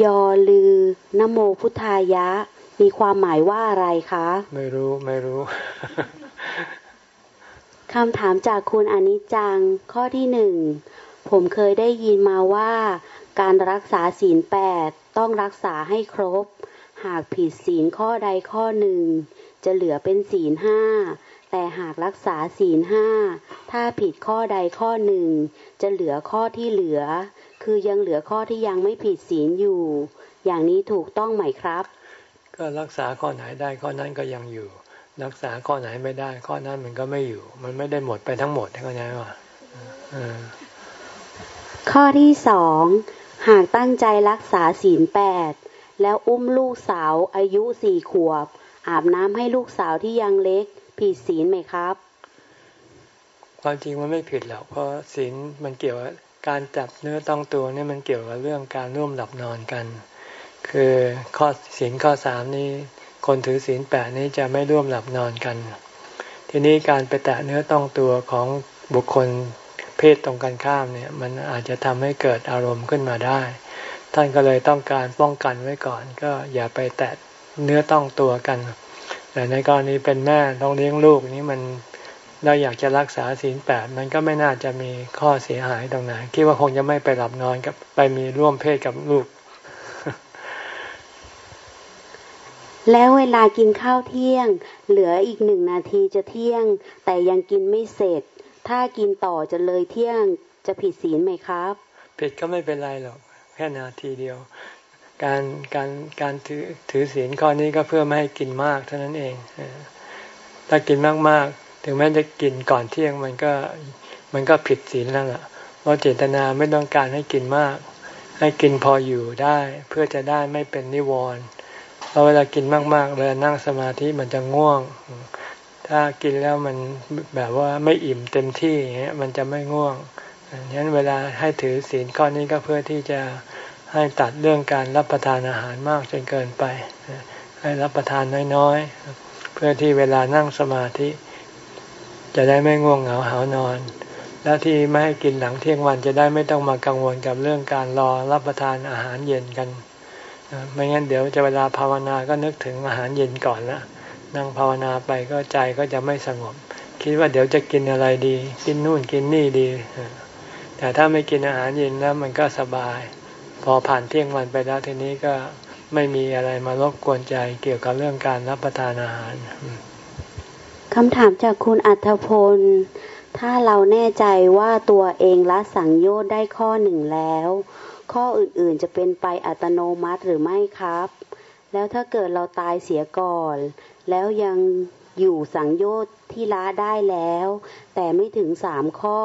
ยอลือนโมพุทธายะ มีความหมายว่าอะไรคะ ไม่รู้ไม่รู้คำถามจากคุณอนิจจัง ข้อที่หนึ่ง ผมเคยได้ยินมาว่า การรักษาศีลแปดต้องรักษาให้ครบ หากผิดศีลข้อใดข้อหนึ่ง จะเหลือเป็นศีลห้าแต่หากรักษาศีลห้าถ้าผิดข้อใดข้อหนึ่ง จะเหลือข้อที่เหลือ คือยังเหลือข้อที่ยังไม่ผิดศีลอยู่ อย่างนี้ถูกต้องไหมครับ ก็รักษาข้อไหนได้ข้อนั้นก็ยังอยู่ รักษาข้อไหนไม่ได้ ข้อนั้นมันก็ไม่อยู่ มันไม่ได้หมดไปทั้งหมดเข้าใจว่า ข้อที่สองหากตั้งใจรักษาศีลแปดแล้วอุ้มลูกสาวอายุสี่ขวบ อาบน้ำให้ลูกสาวที่ยังเล็ก ผิดศีลไหมครับ ความจริงมันไม่ผิดหรอกเพราะศีลมันเกี่ยวกับการจับเนื้อต้องตัวนี่มันเกี่ยวกับเรื่องการร่วมหลับนอนกัน คือข้อศีลข้อสามนี้คนถือศีลแปดนี้จะไม่ร่วมหลับนอนกัน ทีนี้การไปแตะเนื้อต้องตัวของบุคคล เพศตรงกันข้ามเนี่ยมันอาจจะทำให้เกิดอารมณ์ขึ้นมาได้ ท่านก็เลยต้องการป้องกันไว้ก่อน ก็อย่าไปแตะเนื้อต้องตัวกัน แต่ในกรณีเป็นแม่ต้องเลี้ยงลูกนี้มันเราอยากจะรักษาศีลแปดมันก็ไม่น่าจะมีข้อเสียหายตรงไหนคิดว่าคงจะไม่ไปหลับนอนกับไปมีร่วมเพศกับลูก แล้วเวลากินข้าวเที่ยง เหลืออีกหนึ่งนาทีจะเที่ยง แต่ยังกินไม่เสร็จ ถ้ากินต่อจะเลยเที่ยงจะผิดศีลไหมครับ ผิดก็ไม่เป็นไรหรอกแค่นาทีเดียว การการการถือถือศีลข้อนี้ก็เพื่อไม่ให้กินมากเท่านั้นเองถ้ากินมากๆ ถึงแม้จะกินก่อนเที่ยงมันก็มันก็ผิดศีลแล้วล่ะเพราะเจตนาไม่ต้องการให้กินมาก ให้กินพออยู่ได้ เพื่อจะได้ไม่เป็นนิวรณ์ราะเวลากินมากๆเวลานั่งสมาธิมันจะง่วง ถ้ากินแล้วมันแบบว่าไม่อิ่มเต็มที่อย่างเงี้ยมันจะไม่ง่วงฉะนั้นเวลาให้ถือศีลข้อนี้ก็เพื่อที่จะให้ตัดเรื่องการรับประทานอาหารมากจนเกินไป ให้รับประทานน้อยๆ เพื่อที่เวลานั่งสมาธิ จะได้ไม่ง่วงเหงาหานอน แล้วที่ไม่ให้กินหลังเที่ยงวันจะได้ไม่ต้องมากังวลกับเรื่องการรอรับประทานอาหารเย็นกัน ไม่งั้นเดี๋ยวจะเวลาภาวนาก็นึกถึงอาหารเย็นก่อนละ นั่งภาวนาไปก็ใจก็จะไม่สงบ คิดว่าเดี๋ยวจะกินอะไรดี กินนู่นกินนี่ดี แต่ถ้าไม่กินอาหารเย็นแล้วมันก็สบาย พอผ่านเที่ยงวันไปแล้วทีนี้ก็ไม่มีอะไรมารบกวนใจเกี่ยวกับเรื่องการรับประทานอาหารคำถามจากคุณอัธพล ถ้าเราแน่ใจว่าตัวเองละสังโยชน์ได้ข้อหนึ่งแล้ว ข้ออื่นๆจะเป็นไปอัตโนมัติหรือไม่ครับ แล้วถ้าเกิดเราตายเสียก่อน แล้วยังอยู่สังโยชน์ที่ละได้แล้ว แต่ไม่ถึงสามข้อ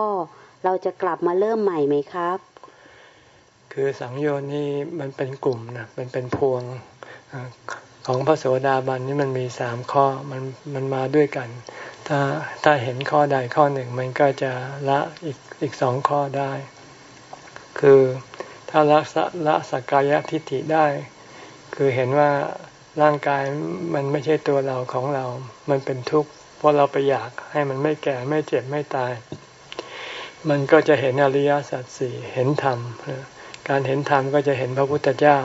เราจะกลับมาเริ่มใหม่ไหมครับ คือสังโยชน์นี่มันเป็นกลุ่มนะมันเป็นพวงของพระโสดาบันนี่มันมีสามข้อมันมันมาด้วยกัน ถ้าถ้าเห็นข้อใดข้อหนึ่ง มันก็จะละอีกอีกสองข้อได้ คือถ้าละละสักกายทิฏฐิได้ คือเห็นว่า ร่างกายมันไม่ใช่ตัวเราของเรา มันเป็นทุกข์เพราะเราไปอยากให้มันไม่แก่ไม่เจ็บไม่ตาย มันก็จะเห็นอริยสัจสี่เห็นธรรม การเห็นธรรมก็จะเห็นพระพุทธเจ้า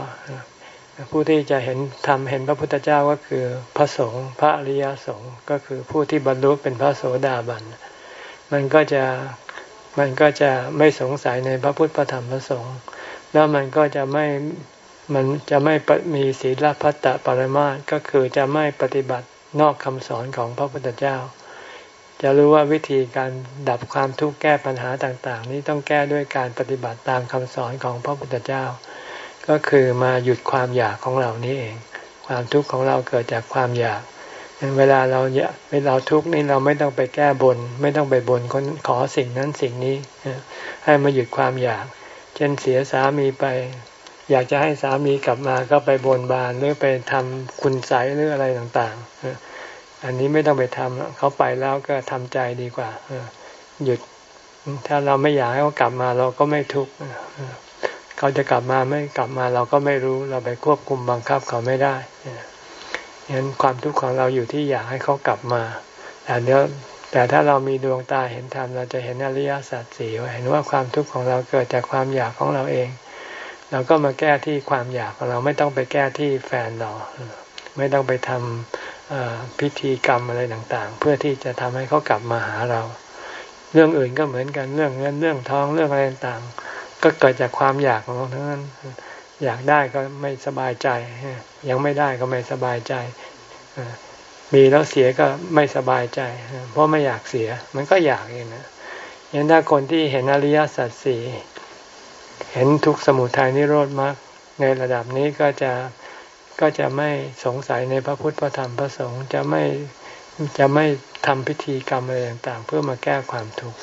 ผู้ที่จะเห็นธรรมเห็นพระพุทธเจ้าก็คือพระสงฆ์พระอริยสงฆ์ก็คือผู้ที่บรรลุเป็นพระโสดาบัน มันก็จะมันก็จะไม่สงสัยในพระพุทธพระธรรมพระสงฆ์แล้วมันก็จะไม่ มันจะไม่มีศีลพัตตปรมาสก็คือจะไม่ปฏิบัตินอกคำสอนของพระพุทธเจ้า จะรู้ว่าวิธีการดับความทุกข์แก้ปัญหาต่าง ๆ นี้ต้องแก้ด้วยการปฏิบัติตามคำสอนของพระพุทธเจ้า ก็คือมาหยุดความอยากของเรานี้เอง ความทุกข์ของเราเกิดจากความอยากเวลาเราเวลาทุกข์นี่เราไม่ต้องไปแก้บน ไม่ต้องไปบนคนขอสิ่งนั้นสิ่งนี้ ให้มาหยุดความอยาก เช่นเสียสามีไป อยากจะให้สามีกลับมาก็ไปบนบานหรือไปทำคุณใสหรืออะไรต่างๆ อันนี้ไม่ต้องไปทำเขาไปแล้วก็ทำใจดีกว่าหยุดถ้าเราไม่อยากให้เขากลับมาเราก็ไม่ทุกข์เขาจะกลับมาไม่กลับมาเราก็ไม่รู้เราไปควบคุมบังคับเขาไม่ได้ฉะนั้นความทุกข์ของเราอยู่ที่อยากให้เขากลับมาแต่เดี๋ยวแต่ถ้าเรามีดวงตาเห็นธรรมเราจะเห็นอริยสัจสี่เห็นว่าความทุกข์ของเราเกิดจากความอยากของเราเอง เราก็มาแก้ที่ความอยากของเราไม่ต้องไปแก้ที่แฟนเราไม่ต้องไปทำพิธีกรรมอะไรต่างๆ เพื่อที่จะทำให้เขากลับมาหาเรา เรื่องอื่นก็เหมือนกันเรื่องเงินเรื่องทองเรื่องอะไรต่างๆ ก็เกิดจากความอยากของเราทั้งนั้นอยากได้ก็ไม่สบายใจ ยังไม่ได้ก็ไม่สบายใจมีแล้วเสียก็ไม่สบายใจ เพราะไม่อยากเสีย มันก็อยากเองนะยันถ้าคนที่เห็นอริยสัจสี่ เห็นทุกสมุทัยนิโรธมรรคในระดับนี้ก็จะก็จะไม่สงสัยในพระพุทธพระธรรมพระสงฆ์จะไม่จะไม่ทำพิธีกรรมอะไรต่างๆ เพื่อมาแก้ความทุกข์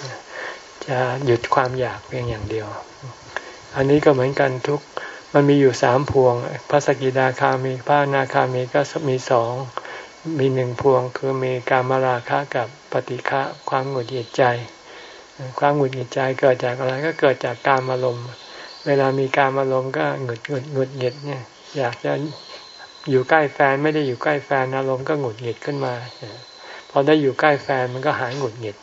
จะหยุดความอยากเพียงอย่างเดียว อันนี้ก็เหมือนกันทุกมันมีอยู่สามพวง พระสกิดาคามีพระนาคามีก็มีสองมีหนึ่งพวงคือมีการมาราคะกับปฏิฆะความหงุดหงิดใจ ความหงุดหงิดใจเกิดจากอะไรก็เกิดจากการอารมณ์ เวลามีการอารมณ์ก็หงุดหงุดหงุดหงิดเนี่ย อยากจะอยู่ใกล้แฟนไม่ได้อยู่ใกล้แฟนอารมณ์ก็หงุดหงิดขึ้นมาพอได้อยู่ใกล้แฟนมันก็หายหงุดหงิด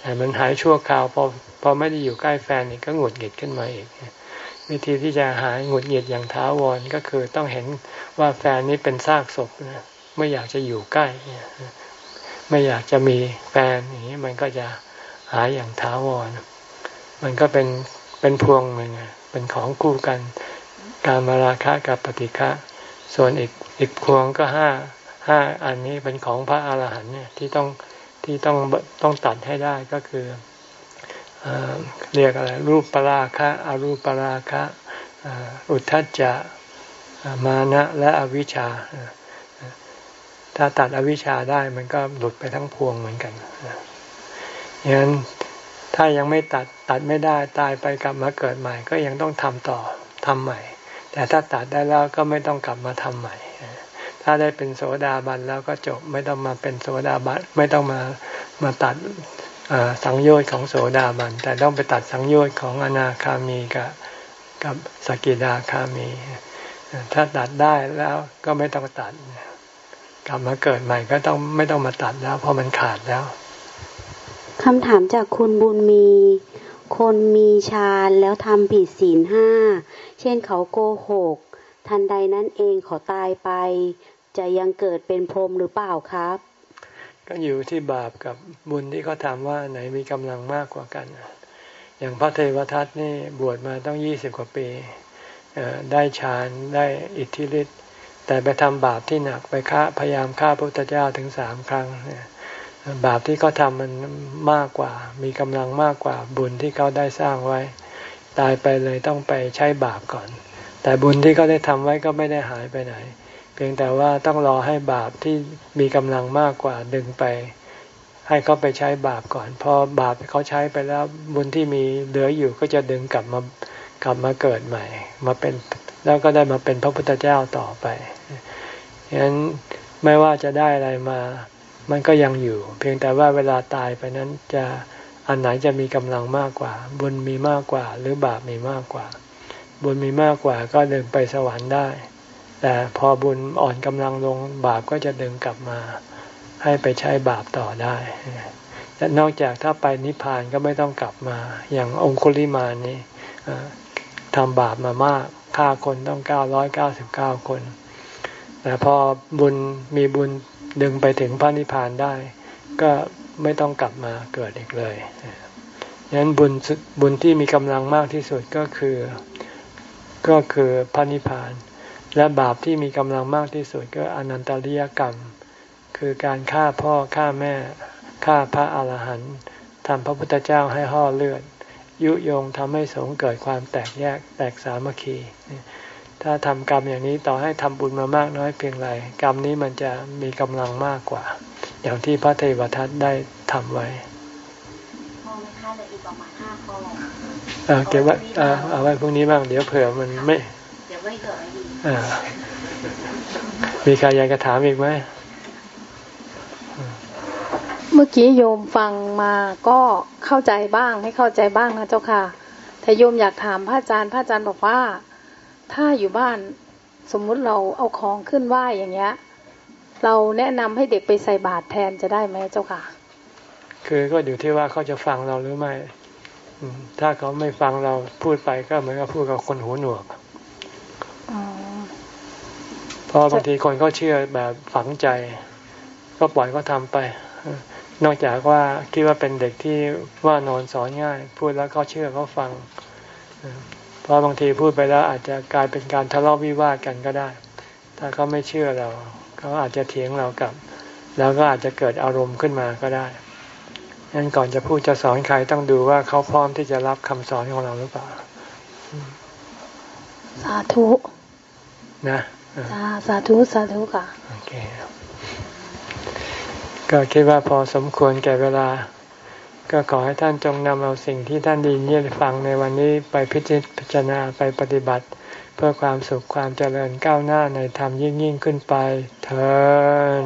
แต่มันหายชั่วคราวพอพอไม่ได้อยู่ใกล้แฟนนี่ก็หงุดหงิดขึ้นมาอีกวิธีที่จะหายหงุดหงิดอย่างท้าวรก็คือต้องเห็นว่าแฟนนี้เป็นซากศพนะไม่อยากจะอยู่ใกล้ไม่อยากจะมีแฟนอย่างนี้มันก็จะหายอย่างท้าวรมันก็เป็น เป็นพวงหนึ่งเป็นของคู่กัน การมาราคะกับปฏิฆะส่วนอีกอีกพวงก็ห้าห้าอันนี้เป็นของพระอาหารหันต์เนี่ยที่ต้องที่ต้องต้องตัดให้ได้ก็คือเรียกอะไรรูปปราคะอรูปปราคะอุทธัจจะมานะและอวิชชา ถ้าตัดอวิชชาได้มันก็หลุดไปทั้งพวงเหมือนกันอย่างนั้น ถ้ายังไม่ตัดตัดไม่ได้ตายไปกลับมาเกิดใหม่ ก็ยังต้องทำต่อทำใหม่ แต่ถ้าตัดได้แล้วก็ไม่ต้องกลับมาทำใหม่ ถ้าได้เป็นโสดาบันแล้วก็จบไม่ต้องมาเป็นโสดาบันไม่ต้องมามาตัดสังโยชน์ของโสดาบัน แต่ต้องไปตัดสังโยชน์ของอนาคามีกับกับสกิดาคามี ถ้าตัดได้แล้วก็ไม่ต้องตัดกลับมาเกิดใหม่ก็ต้องไม่ต้องมาตัดแล้ว เพราะมันขาดแล้ว คำถามจากคุณบุญมี คนมีฌานแล้วทำผิดศีลห้า เช่นเขาโกหก ทันใดนั้นเองเขาตายไป จะยังเกิดเป็นพรหมหรือเปล่าครับ ก็อยู่ที่บาปกับบุญที่เขาทำว่าไหนมีกำลังมากกว่ากัน อย่างพระเทวทัตนี่บวชมาต้องยี่สิบกว่าปี ได้ฌานได้อิทธิฤทธิ์แต่ไปทำบาปที่หนักไปฆ่าพยายามฆ่าพระพุทธเจ้าถึงสามครั้งเนี่ย บาปที่เขาทำมันมากกว่า มีกำลังมากกว่าบุญที่เขาได้สร้างไว้ ตายไปเลยต้องไปใช้บาปก่อน แต่บุญที่เขาได้ทำไว้ก็ไม่ได้หายไปไหน เพียงแต่ว่าต้องรอให้บาปที่มีกำลังมากกว่าดึงไป ให้เขาไปใช้บาปก่อน พอบาปเขาใช้ไปแล้วบุญที่มีเหลืออยู่ก็จะดึงกลับมากลับมาเกิดใหม่ มาเป็นแล้วก็ได้มาเป็นพระพุทธเจ้าต่อไปฉะนั้นไม่ว่าจะได้อะไรมา มันก็ยังอยู่ เพียงแต่ว่าเวลาตายไปนั้นจะอันไหนจะมีกำลังมากกว่า บุญมีมากกว่า หรือบาปมีมากกว่า บุญมีมากกว่าก็ดึงไปสวรรค์ได้ แต่พอบุญอ่อนกำลังลงบาปก็จะดึงกลับมา ให้ไปใช้บาปต่อได้และนอกจากถ้าไปนิพพานก็ไม่ต้องกลับมา อย่างองคุลิมานี่ทำบาปมามากฆ่าคนต้องเก้าร้อยเก้าสิบเก้าคน แต่พอบุญมีบุญ ดึงไปถึงพระนิพพานได้ ก็ไม่ต้องกลับมาเกิดอีกเลยดังนั้นบุญบุญที่มีกำลังมากที่สุดก็คือ ก็คือพระนิพพาน และบาปที่มีกำลังมากที่สุดก็อนันตริยกรรม คือการฆ่าพ่อฆ่าแม่ฆ่าพระอาหารหันต์ทำพระพุทธเจ้าให้ห่อเลือด ยุยงทำให้สงเกิดความแตกแยกแตกสามัคคี ถ้าทำกรรมอย่างนี้ต่อให้ทำบุญมามากน้อยเพียงไรกรรมนี้มันจะมีกำลังมากกว่า อย่างที่พระเทวทัตได้ทำไว้พอไหมคะเหลืออีกประมาณห้าข้อเก็บไว้เอาไว้พรุ่งนี้บ้างเดี๋ยวเผื่อมันไม่เดี๋ยวไว้เกิดดีมีใครอยากจะถามอีกไหมเมื่อกี้โยมฟังมาก็เข้าใจบ้างไม่เข้าใจบ้างนะเจ้าค่ะ แต่โยมอยากถามพระอาจารย์ พระอาจารย์บอกว่า ถ้าอยู่บ้านสมมุติเราเอาของขึ้นไหวอย่างเงี้ย เราแนะนำให้เด็กไปใส่บาตรแทนจะได้ไหมเจ้าค่ะ คือก็อยู่ที่ว่าเขาจะฟังเราหรือไม่ถ้าเขาไม่ฟังเราพูดไปก็เหมือนกับพูดกับคนหูหนวกเพราะบางทีคนเขาเชื่อแบบฝังใจ ก็ปล่อยก็ทำไป นอกจากว่าคิดว่าเป็นเด็กที่ว่านอนสอนง่าย พูดแล้วเขาเชื่อเขาฟัง เพราะบางทีพูดไปแล้วอาจจะกลายเป็นการทะเลาะวิวาทกันก็ได้ ถ้าเขาไม่เชื่อเราเขาอาจจะเถียงเรากลับ แล้วก็อาจจะเกิดอารมณ์ขึ้นมาก็ได้งั้นก่อนจะพูดจะสอนใครต้องดูว่าเขาพร้อมที่จะรับคำสอนของเราหรือเปล่า สาธุ นะสาธุสาธุค่ะ โอเค ก็คิดว่าพอสมควรแก่เวลา ก็ขอให้ท่านจงนำเอาสิ่งที่ท่านดีเยี่ยฟังในวันนี้ไปพิจารณาไปปฏิบัติ เพื่อความสุขความเจริญก้าวหน้าในธรรมยิ่งยิ่งขึ้นไปเถิด